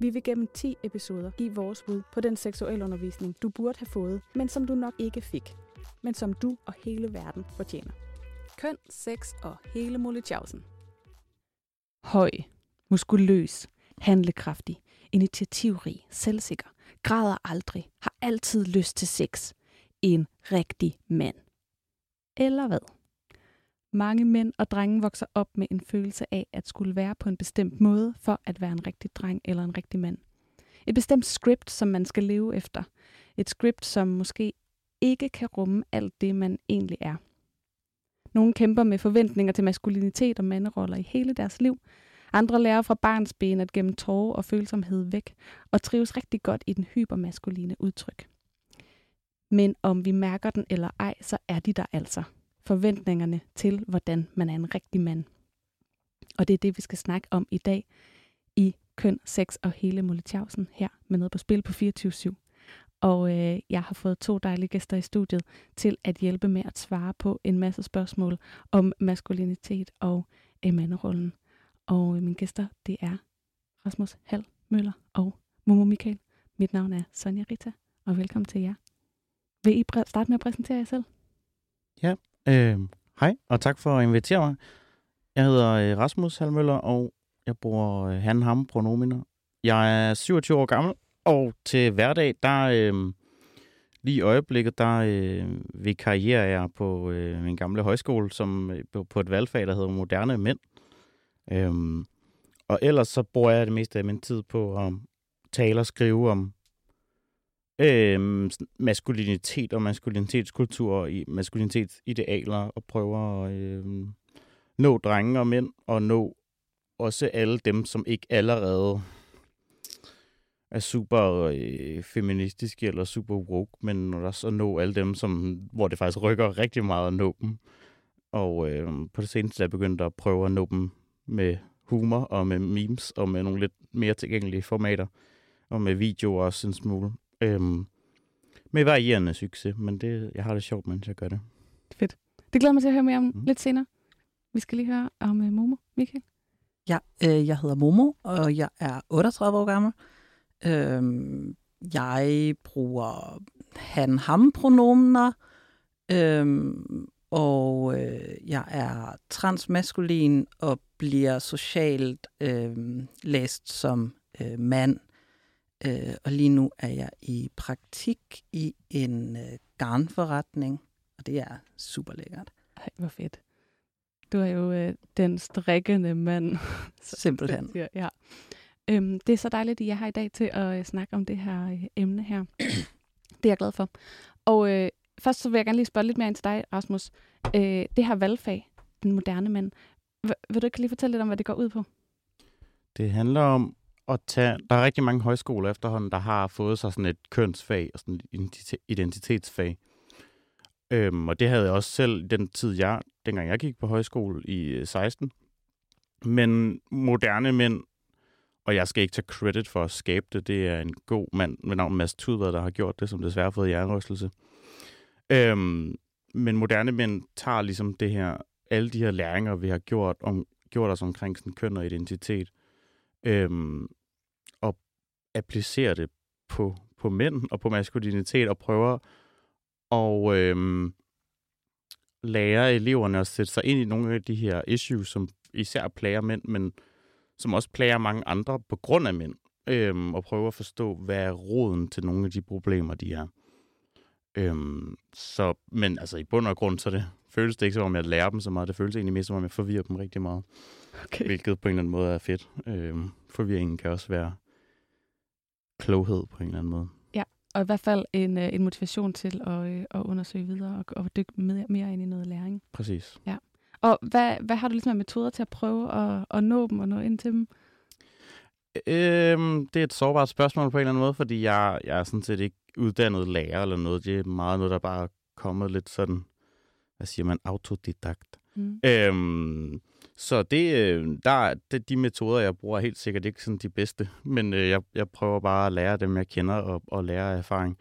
Vi vil gennem 10 episoder give vores bud på den seksualundervisning, du burde have fået, men som du nok ikke fik, men som du og hele verden fortjener. Køn, sex og hele Molletjavsen. Høj, muskuløs, handlekraftig, initiativrig, selvsikker, græder aldrig, har altid lyst til sex. En rigtig mand. Eller hvad? Mange mænd og drenge vokser op med en følelse af at skulle være på en bestemt måde for at være en rigtig dreng eller en rigtig mand. Et bestemt script, som man skal leve efter. Et script, som måske ikke kan rumme alt det, man egentlig er. Nogle kæmper med forventninger til maskulinitet og manderoller i hele deres liv. Andre lærer fra barns ben at gemme tårer og følsomhed væk, og trives rigtig godt i den hypermaskuline udtryk. Men om vi mærker den eller ej, så er de der altså – forventningerne til, hvordan man er en rigtig mand. Og det er det, vi skal snakke om i dag i Køn, Sex og hele Molletjavsen her med noget på spil på 24 /7. Og øh, jeg har fået to dejlige gæster i studiet til at hjælpe med at svare på en masse spørgsmål om maskulinitet og øh, manderollen. Og øh, mine gæster, det er Rasmus Hal Møller og Momo Michael. Mit navn er Sonja Rita, og velkommen til jer. Vil I starte med at præsentere jer selv? Ja, Øh, hej, og tak for at invitere mig. Jeg hedder øh, Rasmus Halmøller, og jeg bruger øh, han, ham pronominer. Jeg er 27 år gammel, og til hverdag, der øh, lige i øjeblikket, der øh, vikarierer jeg på øh, min gamle højskole som, øh, på et valgfag, der hedder Moderne Mænd. Øh, og ellers så bruger jeg det meste af min tid på at tale og skrive om øh, maskulinitet og maskulinitetskultur og maskulinitetsidealer og prøver at øh, nå drenge og mænd og nå også alle dem, som ikke allerede er super øh, feministiske eller super woke, men også at nå alle dem, som, hvor det faktisk rykker rigtig meget at nå dem. Og øh, på det seneste er jeg begyndt at prøve at nå dem med humor og med memes og med nogle lidt mere tilgængelige formater og med video også en smule. Øhm, med varierende succes, men det, jeg har det sjovt, mens jeg gør det. Fedt. Det glæder mig til at høre mere om mm. lidt senere. Vi skal lige høre om uh, Momo. Michael? Ja, øh, jeg hedder Momo, og jeg er 38 år gammel. Øhm, jeg bruger han-ham-pronomener, øhm, og øh, jeg er transmaskulin og bliver socialt øh, læst som øh, mand. Øh, og lige nu er jeg i praktik i en øh, garnforretning, og det er super lækkert. Ej, hvor fedt. Du er jo øh, den strikkende mand. Simpelthen. ja. Øhm, det er så dejligt, at jeg har i dag til at øh, snakke om det her øh, emne her. det er jeg glad for. Og øh, først så vil jeg gerne lige spørge lidt mere ind til dig, Rasmus. Øh, det her valgfag, den moderne mand, vil du ikke lige fortælle lidt om, hvad det går ud på? Det handler om at tage... Der er rigtig mange højskoler efterhånden, der har fået sig sådan et kønsfag og sådan et identitetsfag. Øhm, og det havde jeg også selv den tid, jeg, dengang jeg gik på højskole i øh, 16. Men moderne mænd, og jeg skal ikke tage credit for at skabe det, det er en god mand med navn Mads Tudvad, der har gjort det, som desværre har fået hjernerystelse. Øhm, men moderne mænd tager ligesom det her, alle de her læringer, vi har gjort, om, gjort os omkring sådan køn og identitet, øhm, applicere det på, på mænd og på maskulinitet og prøver at øhm, lære eleverne at sætte sig ind i nogle af de her issues, som især plager mænd, men som også plager mange andre på grund af mænd, øhm, og prøve at forstå, hvad er roden til nogle af de problemer, de er. Øhm, så, men altså i bund og grund, så det føles det ikke som om, jeg lærer dem så meget. Det føles egentlig mere som om, jeg forvirrer dem rigtig meget. Okay. Hvilket på en eller anden måde er fedt. Øhm, forvirringen kan også være kloghed på en eller anden måde. Ja, og i hvert fald en, øh, en motivation til at, øh, at undersøge videre og, og dykke mere, mere ind i noget læring. Præcis. Ja. Og hvad, hvad har du ligesom af metoder til at prøve at, at nå dem og nå ind til dem? Øhm, det er et sårbart spørgsmål på en eller anden måde, fordi jeg, jeg er sådan set ikke uddannet lærer eller noget. Det er meget noget, der bare er kommet lidt sådan, hvad siger man, autodidakt. Mm. Øhm, så det, øh, der, det, de metoder, jeg bruger, er helt sikkert ikke sådan de bedste. Men øh, jeg, jeg prøver bare at lære dem, jeg kender, og, og lære af erfaring.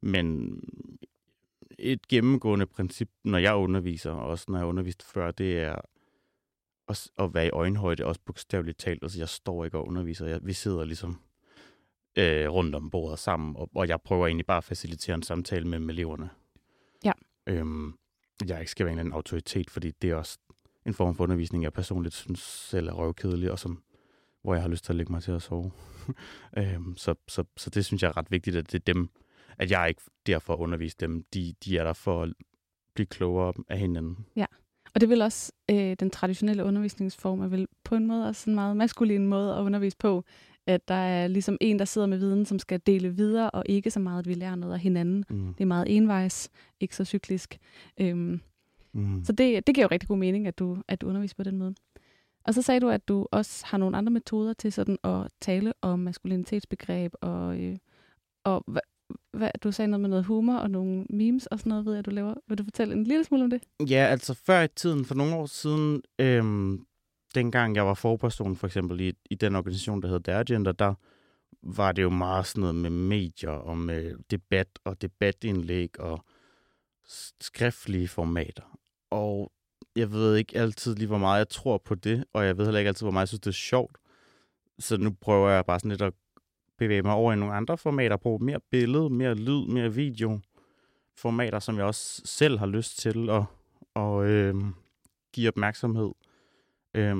Men et gennemgående princip, når jeg underviser, og også når jeg undervist før, det er at, at være i øjenhøjde, også bogstaveligt talt. Altså, jeg står ikke og underviser. Jeg, vi sidder ligesom øh, rundt om bordet sammen, og, og jeg prøver egentlig bare at facilitere en samtale med eleverne. Ja. Øhm, jeg ikke skal være en autoritet, fordi det er også en form for undervisning, jeg personligt synes selv er røvkedelig, og som, hvor jeg har lyst til at lægge mig til at sove. øhm, så, så, så det synes jeg er ret vigtigt, at det er dem, at jeg ikke der for at undervise dem. De, de er der for at blive klogere af hinanden. Og det vil også øh, den traditionelle undervisningsform er vel på en måde også en meget maskulin måde at undervise på, at der er ligesom en, der sidder med viden, som skal dele videre, og ikke så meget, at vi lærer noget af hinanden. Mm. Det er meget envejs, ikke så cyklisk. Øhm, Mm. så det, det giver jo rigtig god mening, at du, at du underviser på den måde. Og så sagde du, at du også har nogle andre metoder til sådan at tale om maskulinitetsbegreb, og, øh, og hvad, hvad, du sagde noget med noget humor og nogle memes og sådan noget, ved jeg, at du laver. Vil du fortælle en lille smule om det? Ja, altså før i tiden, for nogle år siden, øhm, dengang jeg var forperson for eksempel i, i den organisation, der hedder Dergender, der var det jo meget sådan noget med medier og med debat og debatindlæg og skriftlige formater. Og jeg ved ikke altid lige, hvor meget jeg tror på det, og jeg ved heller ikke altid, hvor meget jeg synes, det er sjovt. Så nu prøver jeg bare sådan lidt at bevæge mig over i nogle andre formater på mere billede, mere lyd, mere video formater, som jeg også selv har lyst til at, at øh, give opmærksomhed. Øh,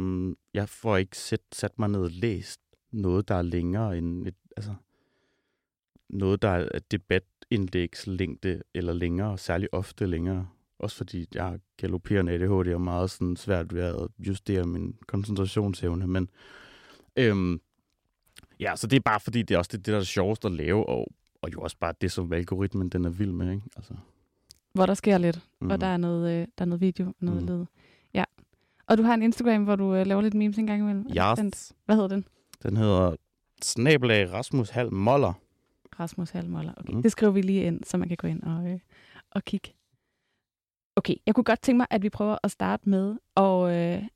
jeg får ikke sat, sat mig ned og læst noget, der er længere end et, altså, noget, der er debatindlægslængde eller længere, særlig ofte længere. Også fordi jeg har galopperende ADHD og meget sådan svært ved at justere min koncentrationsevne. Men øhm, ja, så det er bare fordi, det er også det, det der er sjovest at lave, og, og jo også bare det, som algoritmen den er vild med. Ikke? Altså, Hvor der sker lidt, mm. mm. og der er noget, øh, der er noget video og noget Mhm. lyd. Ja. Og du har en Instagram, hvor du øh, laver lidt memes en gang imellem. Det Ja. den? Hvad hedder den? Den hedder Snabelag Rasmus Hal Moller. Rasmus Halmoller. Okay, mm. Mm. det skriver vi lige ind, så man kan gå ind og, øh, og kigge. Okay, jeg kunne godt tænke mig, at vi prøver at starte med at øh,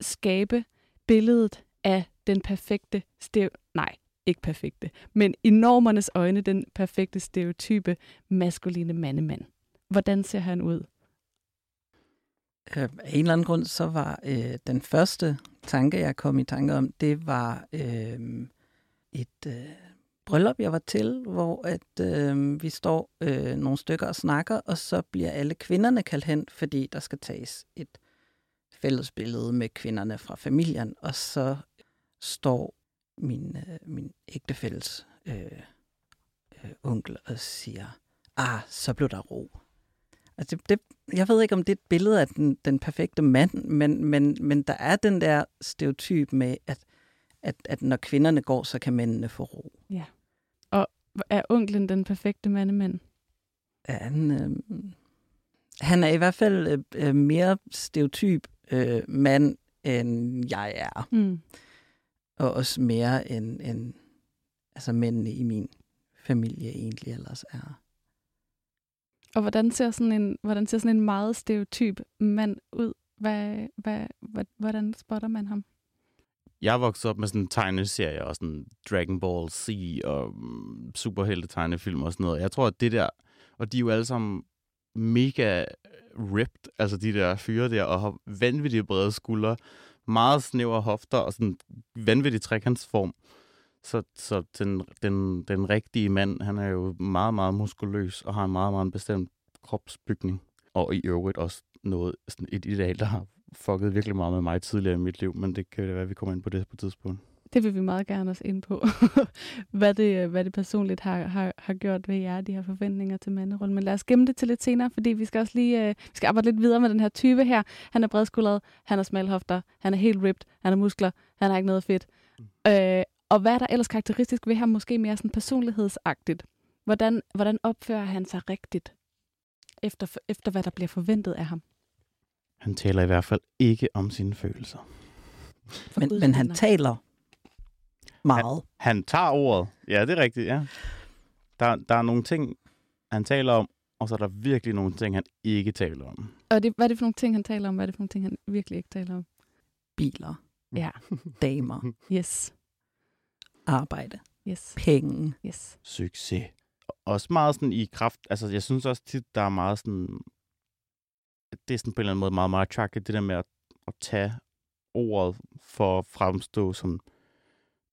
skabe billedet af den perfekte stev... Nej, ikke perfekte, men i normernes øjne den perfekte stereotype maskuline mandemand. Hvordan ser han ud? Øh, af en eller anden grund, så var øh, den første tanke, jeg kom i tanke om, det var øh, et øh, bryllup, jeg var til, hvor at øh, vi står øh, nogle stykker og snakker, og så bliver alle kvinderne kaldt hen, fordi der skal tages et fælles billede med kvinderne fra familien, og så står min, øh, min ægtefælles øh, øh, onkel og siger, ah, så blev der ro. Altså det, det, jeg ved ikke, om det er et billede af den, den perfekte mand, men, men, men der er den der stereotyp med, at, at, at når kvinderne går, så kan mændene få ro. Ja. Er onklen den perfekte mandemand? Han, øh, han er i hvert fald øh, mere stereotyp øh, mand, end jeg er. Mm. Og også mere end, end altså mændene i min familie egentlig ellers er. Og hvordan ser sådan en, hvordan ser sådan en meget stereotyp mand ud? Hvad, hvad, hvad, hvordan spotter man ham? Jeg voksede op med sådan en tegneserie og sådan Dragon Ball Z og mm, um, superhelte tegnefilm og sådan noget. Jeg tror, at det der, og de er jo alle sammen mega ripped, altså de der fyre der, og har vanvittigt brede skuldre, meget snævre hofter og sådan vanvittig trekantsform. Så, så den, den, den rigtige mand, han er jo meget, meget muskuløs og har en meget, meget bestemt kropsbygning. Og i øvrigt også noget, sådan et ideal, der har fucket virkelig meget med mig tidligere i mit liv, men det kan være, at vi kommer ind på det på et tidspunkt. Det vil vi meget gerne også ind på, hvad, det, hvad det personligt har, har, har gjort ved jer, de her forventninger til manderollen. Men lad os gemme det til lidt senere, fordi vi skal også lige øh, vi skal arbejde lidt videre med den her type her. Han er bredskuldret, han er smalhofter, han er helt ripped, han har muskler, han har ikke noget fedt. Mm. Øh, og hvad er der ellers karakteristisk ved ham, måske mere sådan personlighedsagtigt? Hvordan, hvordan opfører han sig rigtigt, efter, efter hvad der bliver forventet af ham? Han taler i hvert fald ikke om sine følelser. Men, men han taler meget. Han tager ordet. Ja, det er rigtigt, ja. Der, der er nogle ting, han taler om, og så er der virkelig nogle ting, han ikke taler om. Og det, hvad er det for nogle ting, han taler om? Hvad er det for nogle ting, han virkelig ikke taler om? Biler, Ja, damer, yes, arbejde, yes, penge. yes. Succes. Også meget sådan i kraft, altså jeg synes også tit, der er meget sådan, det er sådan på en eller anden måde meget, meget attractive, det der med at, at tage ordet for at fremstå som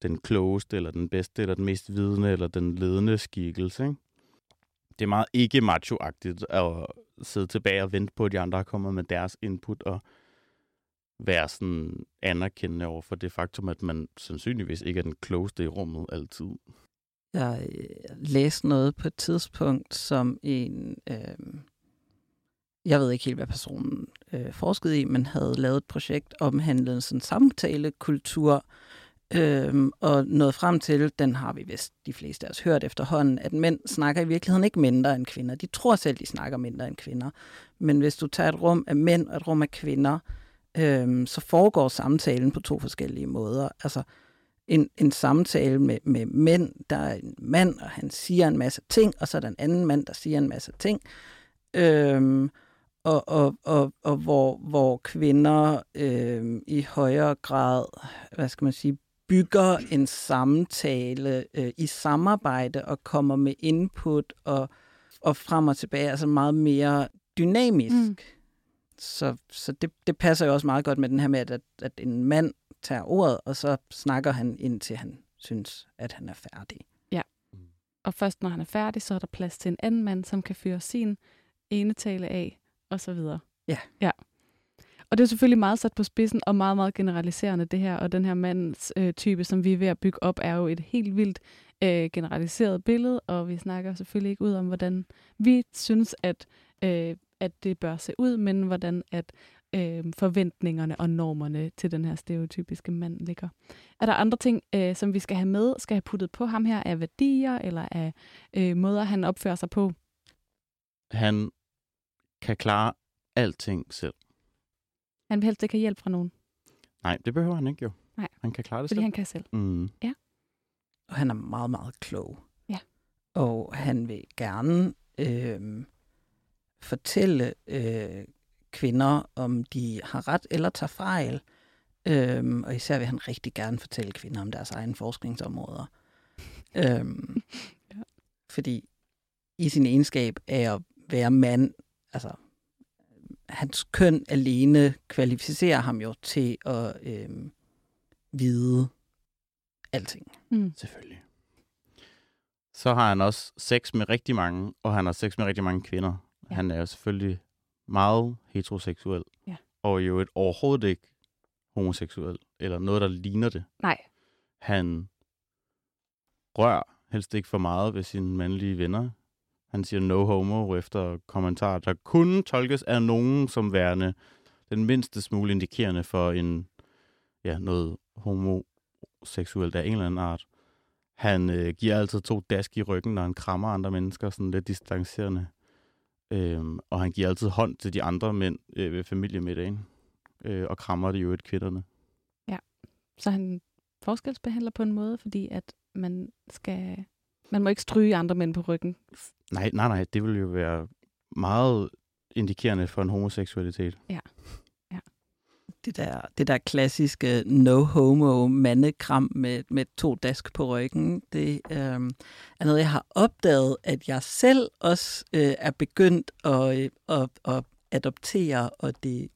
den klogeste, eller den bedste, eller den mest vidende, eller den ledende skikkelse. Ikke? Det er meget ikke macho-agtigt at sidde tilbage og vente på, at de andre kommer med deres input, og være sådan anerkendende over for det faktum, at man sandsynligvis ikke er den klogeste i rummet altid. Jeg øh, læste noget på et tidspunkt, som en, øh, jeg ved ikke helt, hvad personen øh, forskede i, men havde lavet et projekt omhandlende sådan samtalekultur, øh, og nået frem til, den har vi vist de fleste af os hørt efterhånden, at mænd snakker i virkeligheden ikke mindre end kvinder. De tror selv, de snakker mindre end kvinder. Men hvis du tager et rum af mænd og et rum af kvinder, øh, så foregår samtalen på to forskellige måder. Altså, en, en samtale med, med mænd. Der er en mand, og han siger en masse ting, og så er der en anden mand, der siger en masse ting. Øhm, og, og, og, og hvor, hvor kvinder øhm, i højere grad, hvad skal man sige, bygger en samtale øh, i samarbejde og kommer med input og, og frem og tilbage, altså meget mere dynamisk. Mm. Så, så det, det passer jo også meget godt med den her med, at, at en mand tager ordet, og så snakker han indtil han synes, at han er færdig. Ja. Og først når han er færdig, så er der plads til en anden mand, som kan føre sin ene tale af, og så videre. Ja. Ja. Og det er selvfølgelig meget sat på spidsen og meget, meget generaliserende det her. Og den her mands øh, type, som vi er ved at bygge op, er jo et helt vildt øh, generaliseret billede. Og vi snakker selvfølgelig ikke ud om, hvordan vi synes, at, øh, at det bør se ud, men hvordan at øh, forventningerne og normerne til den her stereotypiske mand ligger. Er der andre ting, øh, som vi skal have med, skal have puttet på ham her, af værdier eller af øh, måder, han opfører sig på? Han kan klare alting selv. Han vil helst ikke have hjælp fra nogen. Nej, det behøver han ikke jo. Nej. Han kan klare det Fordi selv. han kan selv. Mm. Ja. Og han er meget, meget klog. Ja. Og han vil gerne øh, fortælle øh, kvinder, om de har ret eller tager fejl. Øhm, og især vil han rigtig gerne fortælle kvinder om deres egne forskningsområder. øhm, ja. Fordi i sin egenskab af at være mand, altså hans køn alene kvalificerer ham jo til at øhm, vide alting. Mm. Selvfølgelig. Så har han også sex med rigtig mange, og han har sex med rigtig mange kvinder. Ja. Han er jo selvfølgelig meget heteroseksuel. Ja. Og jo et overhovedet ikke homoseksuel, eller noget, der ligner det. Nej. Han rører helst ikke for meget ved sine mandlige venner. Han siger no homo efter kommentarer, der kunne tolkes af nogen som værende den mindste smule indikerende for en, ja, noget homoseksuelt af en eller anden art. Han øh, giver altid to dask i ryggen, når han krammer andre mennesker, sådan lidt distancerende. Øhm, og han giver altid hånd til de andre mænd øh, ved familiemiddagen, øh, og krammer det jo et kvinderne. Ja, så han forskelsbehandler på en måde, fordi at man skal... Man må ikke stryge andre mænd på ryggen. Nej, nej, nej, det vil jo være meget indikerende for en homoseksualitet. Ja. ja. Det der, det der klassiske no-homo mandekram med, med to dask på ryggen, det øh, er noget, jeg har opdaget, at jeg selv også øh, er begyndt at, øh, at, at adoptere, og det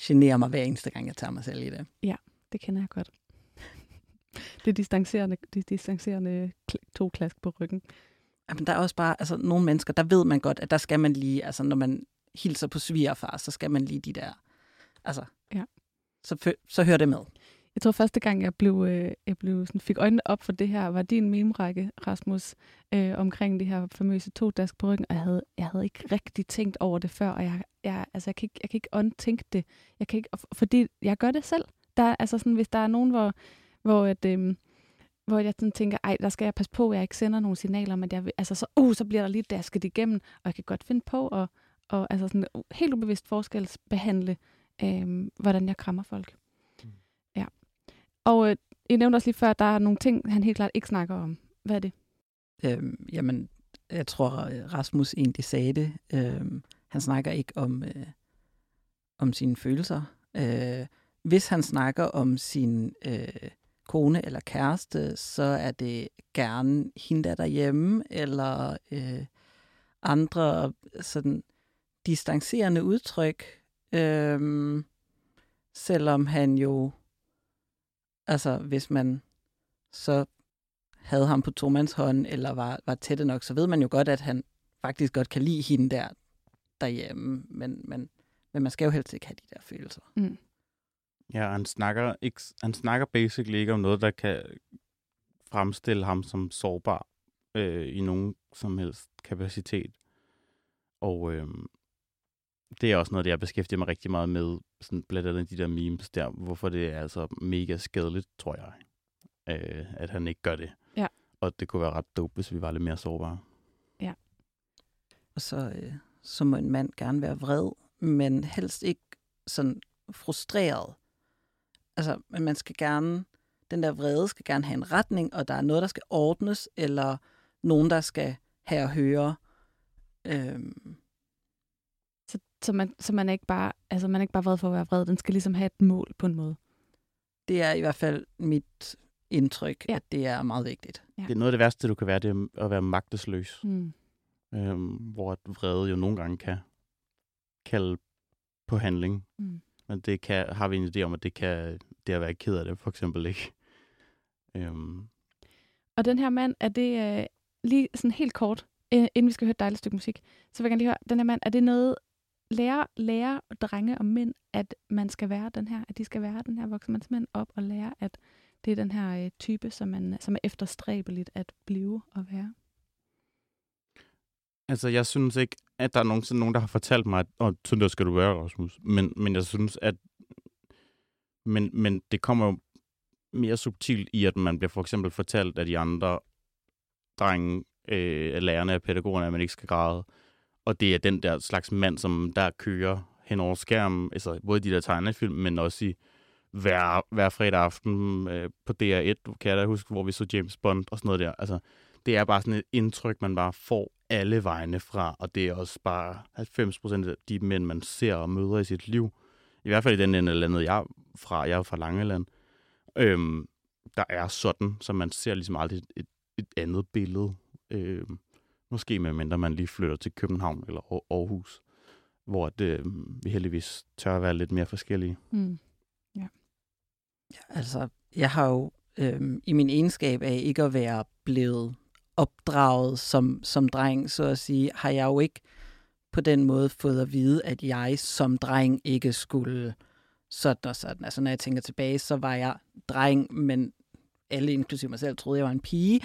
generer mig hver eneste gang, jeg tager mig selv i det. Ja, det kender jeg godt. Det distancerende, det distancerende to klask på ryggen. Jamen, der er også bare altså, nogle mennesker, der ved man godt, at der skal man lige, altså når man hilser på svigerfar, så skal man lige de der, altså, ja. så, så hører det med. Jeg tror første gang, jeg blev, øh, jeg blev sådan, fik øjnene op for det her, var din meme-række, Rasmus, øh, omkring det her famøse to dask på ryggen, og jeg havde, jeg havde ikke rigtig tænkt over det før, og jeg, jeg, altså, jeg, kan, ikke, jeg kan ikke undtænke det, jeg kan ikke, fordi jeg gør det selv. Der, altså sådan, hvis der er nogen, hvor, hvor at, øh, hvor jeg sådan tænker, ej, der skal jeg passe på, at jeg ikke sender nogle signaler, men jeg altså så, uh, så bliver der lige dasket igennem, og jeg kan godt finde på at og, altså sådan, helt ubevidst forskelsbehandle, øh, hvordan jeg krammer folk. Mm. Ja. Og øh, jeg nævnte også lige før, at der er nogle ting, han helt klart ikke snakker om. Hvad er det? Øhm, jamen, jeg tror, Rasmus egentlig sagde det. Øhm, han snakker ikke om, øh, om sine følelser. Øh, hvis han snakker om sin øh, kone eller kæreste, så er det gerne hende, der er derhjemme, eller øh, andre sådan distancerende udtryk, øh, selvom han jo, altså hvis man så havde ham på Tomans hånd, eller var, var tætte nok, så ved man jo godt, at han faktisk godt kan lide hende der derhjemme, men, men, men man skal jo helst ikke have de der følelser. Mm. Ja, han snakker, ikke, han snakker basically ikke om noget, der kan fremstille ham som sårbar øh, i nogen som helst kapacitet. Og øh, det er også noget, det jeg beskæftiger mig rigtig meget med, sådan blandt andet de der memes der, hvorfor det er altså mega skadeligt, tror jeg, øh, at han ikke gør det. Ja. Og det kunne være ret dope, hvis vi var lidt mere sårbare. Og så, øh, så må en mand gerne være vred, men helst ikke sådan frustreret. Altså, men man skal gerne, den der vrede skal gerne have en retning, og der er noget, der skal ordnes, eller nogen, der skal have at høre. Øhm, Så, så, man, så man er ikke bare, altså man er ikke bare vred for at være vred. Den skal ligesom have et mål på en måde. det er i hvert fald mit indtryk, Ja. at det er meget vigtigt. Ja. Det er noget af det værste, du kan være, det er at være magtesløs. Mm. Øhm, hvor at vrede jo nogle gange kan kalde på handling. Mm. Men det kan, har vi en idé om, at det kan det at være ked af det, for eksempel ikke. Øhm, Og den her mand, er det øh, lige sådan helt kort, øh, inden vi skal høre et dejligt stykke musik, så vil jeg gerne lige høre, den her mand, er det noget, lærer, lærer drenge og mænd, at man skal være den her, at de skal være den her voksenmandsmænd op og lære, at det er den her øh, type, som, man, som er efterstræbeligt at blive og være? altså, jeg synes ikke, at der er nogensinde nogen, der har fortalt mig, at oh, sådan der skal du være, Rasmus. Men, men jeg synes, at men, men det kommer jo mere subtilt i, at man bliver for eksempel fortalt af de andre drenge, øh, lærerne og pædagogerne, at man ikke skal græde. Og det er den der slags mand, som der kører hen over skærmen, altså både i de der tegnefilm, men også i hver, hver fredag aften øh, på DR1, kan jeg da huske, hvor vi så James Bond og sådan noget der. Altså, det er bare sådan et indtryk, man bare får alle vegne fra, og det er også bare 90 procent af de mænd, man ser og møder i sit liv. I hvert fald i den ende af landet, jeg er fra. Jeg er fra Langeland. Øhm, der er sådan, så man ser ligesom aldrig et, et, et andet billede. Øhm, måske med mindre man lige flytter til København eller Aarhus, hvor det, øhm, vi heldigvis tør at være lidt mere forskellige. Mm. Ja. ja, Altså, jeg har jo øhm, i min egenskab af ikke at være blevet opdraget som, som dreng, så at sige, har jeg jo ikke på den måde fået at vide, at jeg som dreng ikke skulle sådan og sådan. Altså, når jeg tænker tilbage, så var jeg dreng, men alle, inklusive mig selv, troede, jeg var en pige.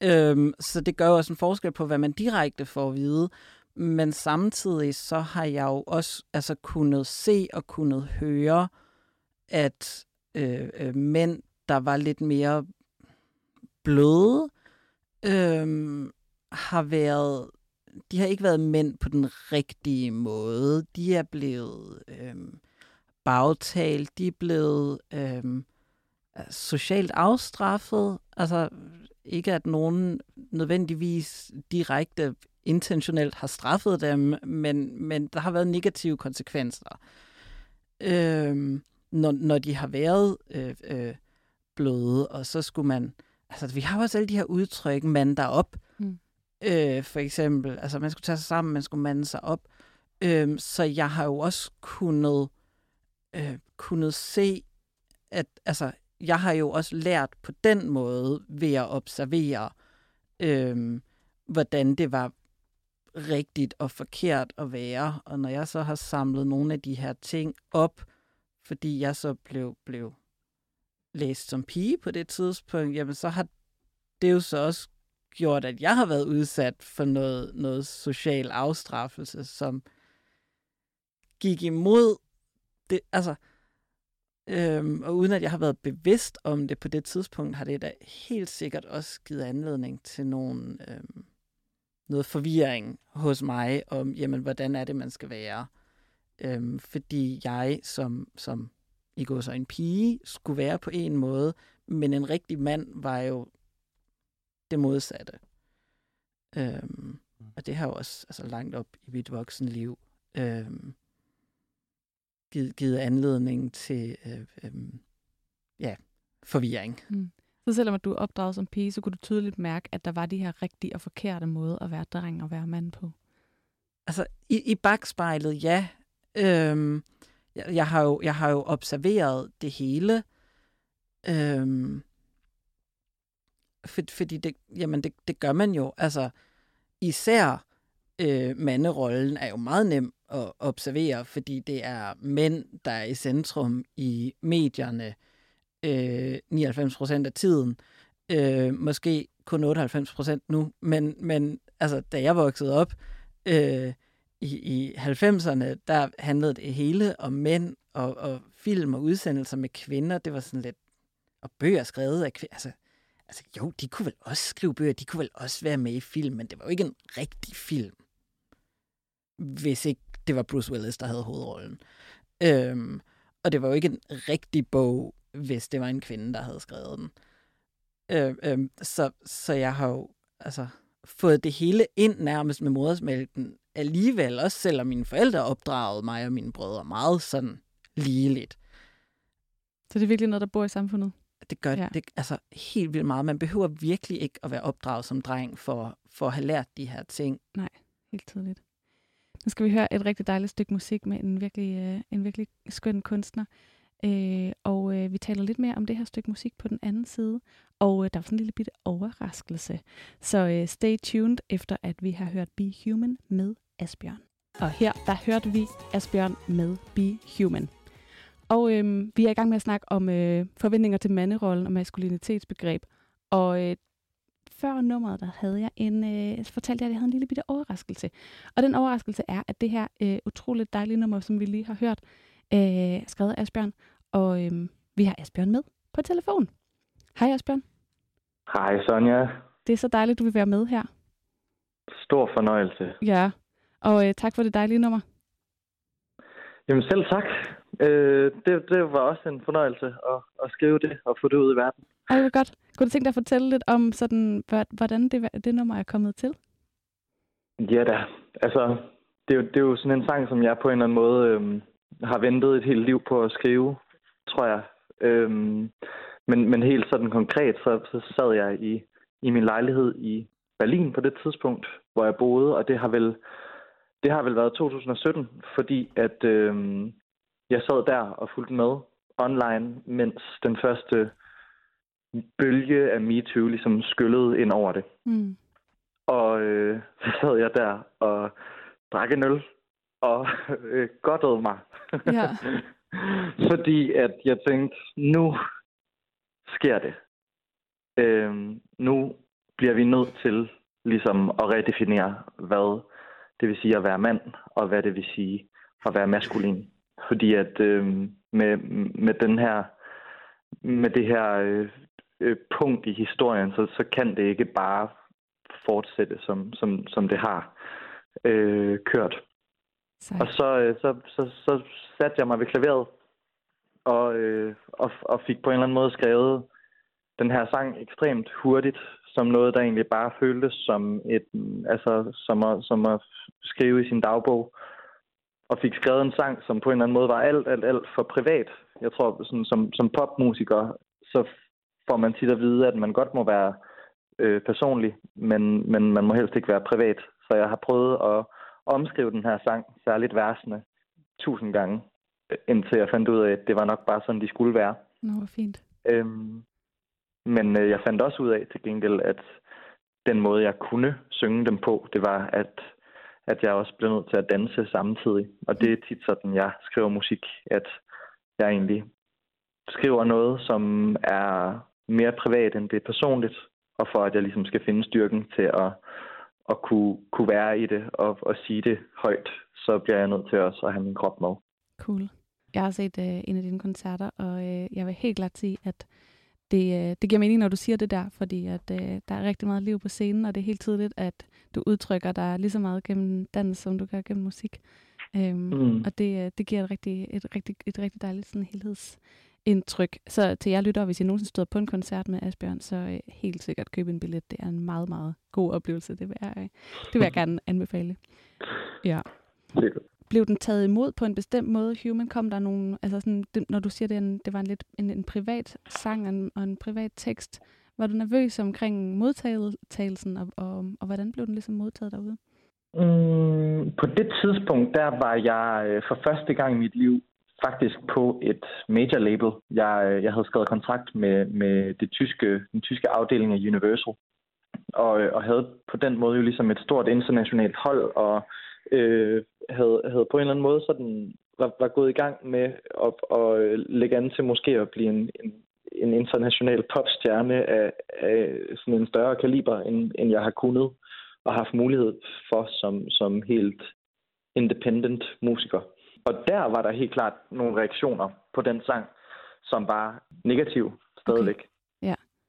Øhm, så det gør jo også en forskel på, hvad man direkte får at vide. Men samtidig så har jeg jo også altså, kunnet se og kunnet høre, at øh, øh, mænd, der var lidt mere bløde, øh, har været, de har ikke været mænd på den rigtige måde. De er blevet øh, bagtalt, de er blevet øh, socialt afstraffet. Altså ikke at nogen nødvendigvis direkte intentionelt har straffet dem, men, men der har været negative konsekvenser. Øh, når, når de har været øh, øh, bløde, og så skulle man... Altså, vi har også alle de her udtryk, mand der op, øh, øh, for eksempel. Altså, man skulle tage sig sammen, man skulle mande sig op. Øh, så jeg har jo også kunnet, øh, kunnet se, at altså, jeg har jo også lært på den måde ved at observere, øh, hvordan det var rigtigt og forkert at være. Og når jeg så har samlet nogle af de her ting op, fordi jeg så blev, blev læst som pige på det tidspunkt, jamen så har det jo så også gjort, at jeg har været udsat for noget, noget social afstraffelse, som gik imod det, altså, øhm, og uden at jeg har været bevidst om det på det tidspunkt, har det da helt sikkert også givet anledning til nogle, øhm, noget forvirring hos mig om, jamen, hvordan er det, man skal være. Øhm, fordi jeg som, som i går så en pige skulle være på en måde, men en rigtig mand var jo det modsatte. Øhm, og det har jo også altså, langt op i mit voksenliv øhm, givet, givet anledning til øh, øh, ja, forvirring. Mm. Så selvom at du er opdraget som pige, så kunne du tydeligt mærke, at der var de her rigtige og forkerte måder at være dreng og være mand på. Altså, i, i bagspejlet, ja. Øhm, jeg, jeg, har jo, jeg har jo observeret det hele. Øhm, for, fordi det, jamen det, det gør man jo. Altså, især øh, manderollen er jo meget nem at observere, fordi det er mænd, der er i centrum i medierne øh, 99 procent af tiden. Øh, måske kun 98 procent nu, men, men altså, da jeg voksede op øh, i, i 90'erne, der handlede det hele om mænd og, og film og udsendelser med kvinder. Det var sådan lidt... Og bøger skrevet af kvinder. Altså, altså jo, de kunne vel også skrive bøger, de kunne vel også være med i film, men det var jo ikke en rigtig film. Hvis ikke det var Bruce Willis, der havde hovedrollen. Øhm, og det var jo ikke en rigtig bog, hvis det var en kvinde, der havde skrevet den. Øhm, øhm, så, så jeg har jo altså, fået det hele ind nærmest med modersmælken alligevel, også selvom mine forældre opdragede mig og mine brødre meget sådan ligeligt. Så det er virkelig noget, der bor i samfundet? Det gør ja. det altså helt vildt meget. Man behøver virkelig ikke at være opdraget som dreng for, for at have lært de her ting. Nej, helt tydeligt. Nu skal vi høre et rigtig dejligt stykke musik med en virkelig, øh, en virkelig skøn kunstner. Øh, og øh, vi taler lidt mere om det her stykke musik på den anden side. Og øh, der var sådan en lille bitte overraskelse. Så øh, stay tuned efter, at vi har hørt Be Human med Asbjørn. Og her, der hørte vi Asbjørn med Be Human. Og øh, vi er i gang med at snakke om øh, forventninger til manderollen og maskulinitetsbegreb. Og øh, før nummeret, der havde jeg en, øh, fortalte jeg, at jeg havde en lille bitte overraskelse. Og den overraskelse er, at det her øh, utroligt dejlige nummer, som vi lige har hørt, øh, skrevet af Asbjørn. Og øh, vi har Asbjørn med på telefon. Hej Asbjørn. Hej Sonja. Det er så dejligt, du vil være med her. Stor fornøjelse. Ja, og øh, tak for det dejlige nummer. Jamen selv tak. Øh, det, det var også en fornøjelse at, at skrive det og få det ud i verden. Ej, var godt. Kunne du tænke dig at fortælle lidt om, sådan, hvordan det, det nummer er kommet til? Ja da. Altså, det er, jo, det er jo sådan en sang, som jeg på en eller anden måde øh, har ventet et helt liv på at skrive, tror jeg. Øh, men, men helt sådan konkret, så, så sad jeg i, i min lejlighed i Berlin på det tidspunkt, hvor jeg boede, og det har vel, det har vel været 2017, fordi at øh, jeg sad der og fulgte med online, mens den første bølge af MeToo ligesom skyllede ind over det. Mm. Og øh, så sad jeg der og drak en øl og øh, godtede mig. Ja. Fordi at jeg tænkte, nu sker det. Øh, nu bliver vi nødt til ligesom at redefinere, hvad det vil sige at være mand, og hvad det vil sige at være maskulin. Fordi at øh, med, med den her med det her øh, øh, punkt i historien, så, så kan det ikke bare fortsætte, som, som, som det har øh, kørt. Sejt. Og så, øh, så, så, så satte jeg mig ved klaveret og, øh, og, og fik på en eller anden måde skrevet den her sang ekstremt hurtigt, som noget, der egentlig bare føltes som et, altså, som at, som at skrive i sin dagbog. Og fik skrevet en sang, som på en eller anden måde var alt, alt, alt for privat. Jeg tror, sådan, som, som popmusiker, så får man tit at vide, at man godt må være øh, personlig, men, men man må helst ikke være privat. Så jeg har prøvet at omskrive den her sang, særligt versene, tusind gange, indtil jeg fandt ud af, at det var nok bare sådan, de skulle være. Nå, hvor fint. Øhm, men øh, jeg fandt også ud af til gengæld, at den måde, jeg kunne synge dem på, det var, at, at jeg også bliver nødt til at danse samtidig. Og det er tit sådan, jeg skriver musik, at jeg egentlig skriver noget, som er mere privat, end det er personligt, og for at jeg ligesom skal finde styrken til at, at kunne, kunne være i det og, og sige det højt, så bliver jeg nødt til også at have min krop med. Cool. Jeg har set øh, en af dine koncerter, og øh, jeg vil helt klart sige, at det, uh, det giver mening, når du siger det der, fordi at, uh, der er rigtig meget liv på scenen, og det er helt tydeligt, at du udtrykker dig lige så meget gennem dans, som du gør gennem musik. Um, mm. Og det, det giver et rigtig, et, rigtig, et rigtig dejligt sådan, helheds, indtryk. Så til jer lytter, hvis I nogensinde støder på en koncert med Asbjørn, så øh, helt sikkert køb en billet. Det er en meget, meget god oplevelse. Det vil jeg, øh, det vil jeg gerne anbefale. Ja. Blev den taget imod på en bestemt måde? Human, kom der nogen, altså sådan, det, når du siger, det, en, det var en lidt en, en privat sang og en, og en privat tekst, var du nervøs omkring modtagelsen, og, og, og hvordan blev den ligesom modtaget derude? Mm, på det tidspunkt, der var jeg øh, for første gang i mit liv faktisk på et major label. Jeg, øh, jeg havde skrevet kontrakt med, med det tyske, den tyske afdeling af Universal, og, øh, og havde på den måde jo ligesom et stort internationalt hold, og øh, havde, havde på en eller anden måde sådan var, var gået i gang med at, at lægge an til måske at blive en, en, en international popstjerne af, af sådan en større kaliber, end, end jeg har kunnet og haft mulighed for som, som helt independent musiker. Og der var der helt klart nogle reaktioner på den sang, som var negativ stadigvæk. Okay.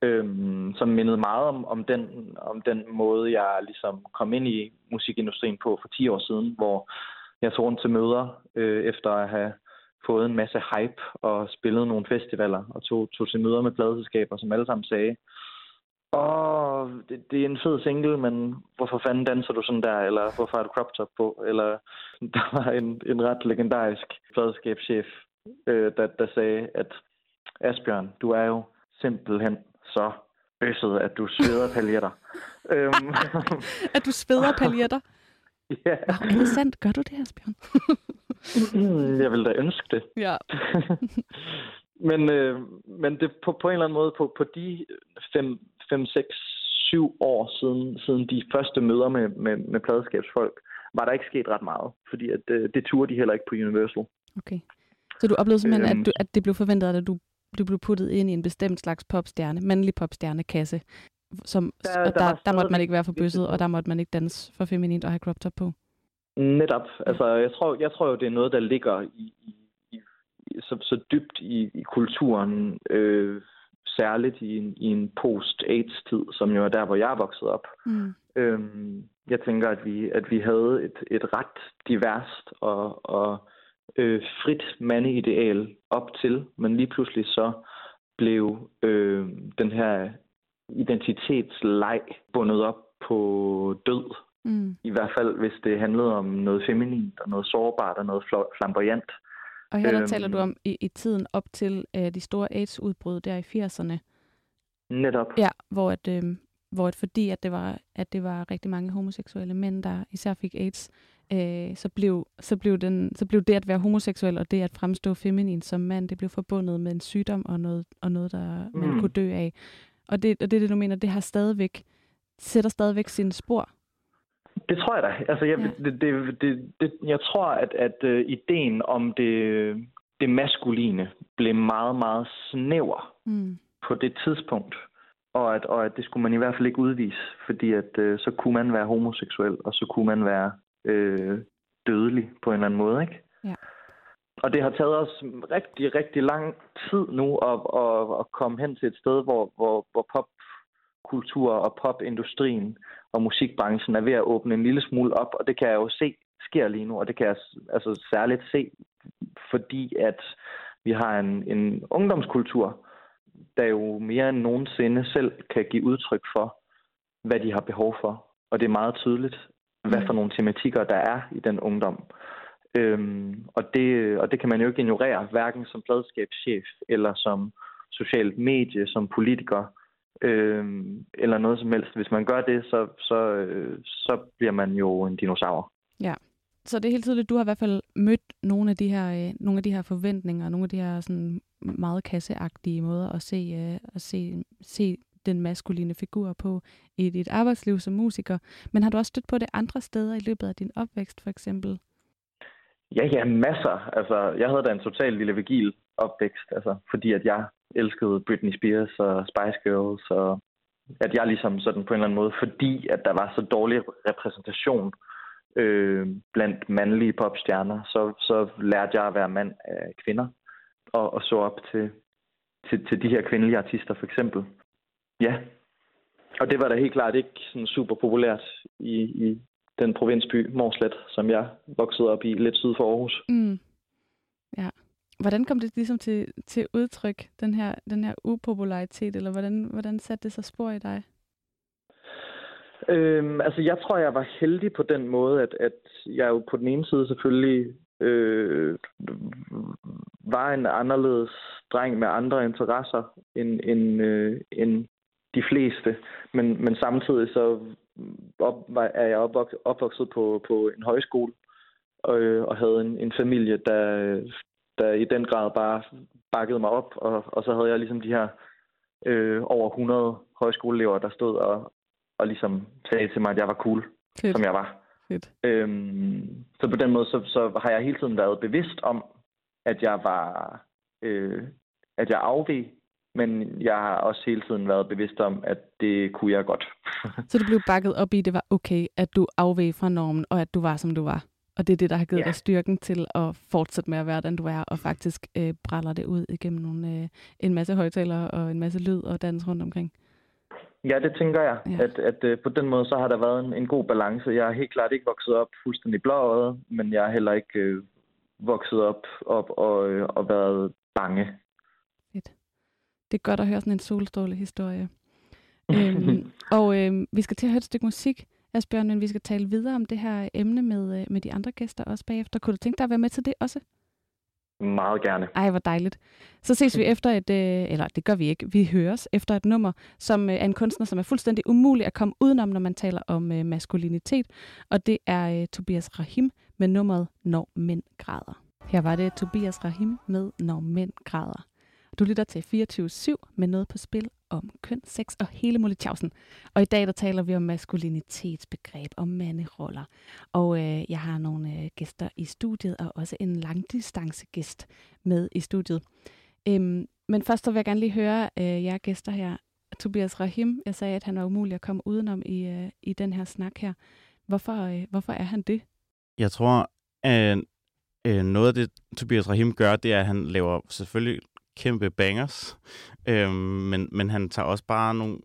Øhm, som mindede meget om, om, den, om den måde, jeg ligesom kom ind i musikindustrien på for 10 år siden, hvor jeg tog rundt til møder øh, efter at have fået en masse hype og spillet nogle festivaler og tog, tog til møder med pladeselskaber, som alle sammen sagde, åh, det, det er en fed single, men hvorfor fanden danser du sådan der? Eller hvorfor har du crop top på? Eller der var en, en ret legendarisk pladeskabschef, øh, der, der sagde, at Asbjørn, du er jo simpelthen så øsset, at du sveder paljetter. Øhm. at du sveder paljetter? Ja. Det sandt? Gør du det, Asbjørn? jeg vil da ønske det. Ja. men øh, men det på, på en eller anden måde, på, på de fem, 5, 6, 7 år siden, siden de første møder med, med, med pladeskabsfolk, var der ikke sket ret meget, fordi at, øh, det turde de heller ikke på Universal. Okay. Så du oplevede simpelthen, øhm, at, du, at det blev forventet, at du, du blev puttet ind i en bestemt slags popstjerne, mandlig popstjernekasse, som, der, og der, der, der måtte man ikke være for bøsset, og der måtte man ikke danse for feminint og have crop top på. Netop. Altså, jeg tror, jeg tror jo, det er noget, der ligger i, i, så, så dybt i, i kulturen, øh, særligt i en, i en post-AIDS-tid, som jo er der, hvor jeg er vokset op. Mm. Øhm, jeg tænker, at vi, at vi havde et, et ret diverst og, og øh, frit mandeideal op til, men lige pludselig så blev øh, den her identitetslej bundet op på død. Mm. I hvert fald, hvis det handlede om noget feminint og noget sårbart og noget flamboyant. Og her der øhm, taler du om i, i tiden op til uh, de store AIDS-udbrud der i 80'erne. Netop. Ja, hvor at, øh, hvor at fordi at det, var, at det var rigtig mange homoseksuelle mænd, der især fik AIDS, øh, så, blev, så, blev den, så blev det at være homoseksuel og det at fremstå feminin som mand, det blev forbundet med en sygdom og noget, og noget der mm. man kunne dø af. Og det, og det, det du mener, det har stadigvæk, sætter stadigvæk sine spor. Det tror jeg da. Altså, jeg, ja. det, det, det, det, jeg tror, at, at uh, ideen om det, det maskuline blev meget, meget snæver mm. på det tidspunkt. Og at, og at det skulle man i hvert fald ikke udvise, fordi at uh, så kunne man være homoseksuel, og så kunne man være uh, dødelig på en eller anden måde, ikke? Ja. Og det har taget os rigtig, rigtig lang tid nu at, at, at komme hen til et sted, hvor, hvor, hvor popkultur og popindustrien og musikbranchen er ved at åbne en lille smule op, og det kan jeg jo se sker lige nu, og det kan jeg altså særligt se, fordi at vi har en, en ungdomskultur, der jo mere end nogensinde selv kan give udtryk for, hvad de har behov for. Og det er meget tydeligt, hvad for mm. nogle tematikker der er i den ungdom. Øhm, og, det, og det kan man jo ikke ignorere, hverken som pladskabschef eller som socialt medie, som politiker, øhm, eller noget som helst. Hvis man gør det, så, så, øh, så bliver man jo en dinosaur. Ja, så det er helt tydeligt, at du har i hvert fald mødt nogle af de her, øh, nogle af de her forventninger, nogle af de her sådan meget kasseagtige måder at se, øh, at se, se den maskuline figur på i dit arbejdsliv som musiker. Men har du også stødt på det andre steder i løbet af din opvækst, for eksempel? Ja, ja, masser. Altså, jeg havde da en total lille vigil opvækst, altså, fordi at jeg elskede Britney Spears og Spice Girls, og at jeg ligesom sådan på en eller anden måde, fordi at der var så dårlig repræsentation øh, blandt mandlige popstjerner, så, så lærte jeg at være mand af kvinder, og, og så op til, til, til de her kvindelige artister for eksempel. Ja, og det var da helt klart ikke sådan super populært i, i den provinsby, Morslet, som jeg voksede op i lidt syd for Aarhus. Mm. Ja. Hvordan kom det ligesom til, til udtryk, den her, den her upopularitet, eller hvordan, hvordan satte det sig spor i dig? Øhm, altså, jeg tror, jeg var heldig på den måde, at, at jeg jo på den ene side selvfølgelig øh, var en anderledes dreng med andre interesser end, end, øh, end de fleste. Men, men samtidig så op, er jeg opvokset, opvokset på, på en højskole og, øh, og havde en, en familie, der, der i den grad bare bakkede mig op, og, og så havde jeg ligesom de her øh, over 100 højskoleelever, der stod og, og ligesom sagde til mig, at jeg var cool, Fedt. som jeg var. Fedt. Øhm, så på den måde, så, så har jeg hele tiden været bevidst om, at jeg var, øh, at jeg afveg, men jeg har også hele tiden været bevidst om, at det kunne jeg godt. Så du blev bakket op i, at det var okay, at du afveg fra normen, og at du var, som du var. Og det er det, der har givet Ja. dig styrken til at fortsætte med at være den, du er, og faktisk øh, brænder det ud igennem nogle, øh, en masse højtalere og en masse lyd og dans rundt omkring. Ja, det tænker jeg, Ja. at, at øh, på den måde, så har der været en, en god balance. Jeg er helt klart ikke vokset op fuldstændig blåøjet, men jeg er heller ikke øh, vokset op, op og, øh, og været bange. Det er godt at høre sådan en solstråle-historie. øhm, og øhm, vi skal til at høre et stykke musik, Asbjørn, men vi skal tale videre om det her emne med, øh, med de andre gæster også bagefter. Kunne du tænke dig at være med til det også? Meget gerne. Ej, hvor dejligt. Så ses vi efter et, øh, eller det gør vi ikke, vi høres efter et nummer, som øh, er en kunstner, som er fuldstændig umulig at komme udenom, når man taler om øh, maskulinitet. Og det er øh, Tobias Rahim med nummeret Når Mænd Græder. Her var det Tobias Rahim med Når Mænd Græder. Du lytter til 24-7 med noget på spil om køn, sex og hele muligheden. Og i dag der taler vi om maskulinitetsbegreb og manderoller. Og øh, jeg har nogle øh, gæster i studiet, og også en langdistancegæst med i studiet. Øhm, men først så vil jeg gerne lige høre øh, jer gæster her. Tobias Rahim, jeg sagde, at han var umulig at komme udenom i, øh, i den her snak her. Hvorfor, øh, hvorfor er han det? Jeg tror, at øh, noget af det, Tobias Rahim gør, det er, at han laver selvfølgelig kæmpe bangers, øh, men, men han tager også bare nogle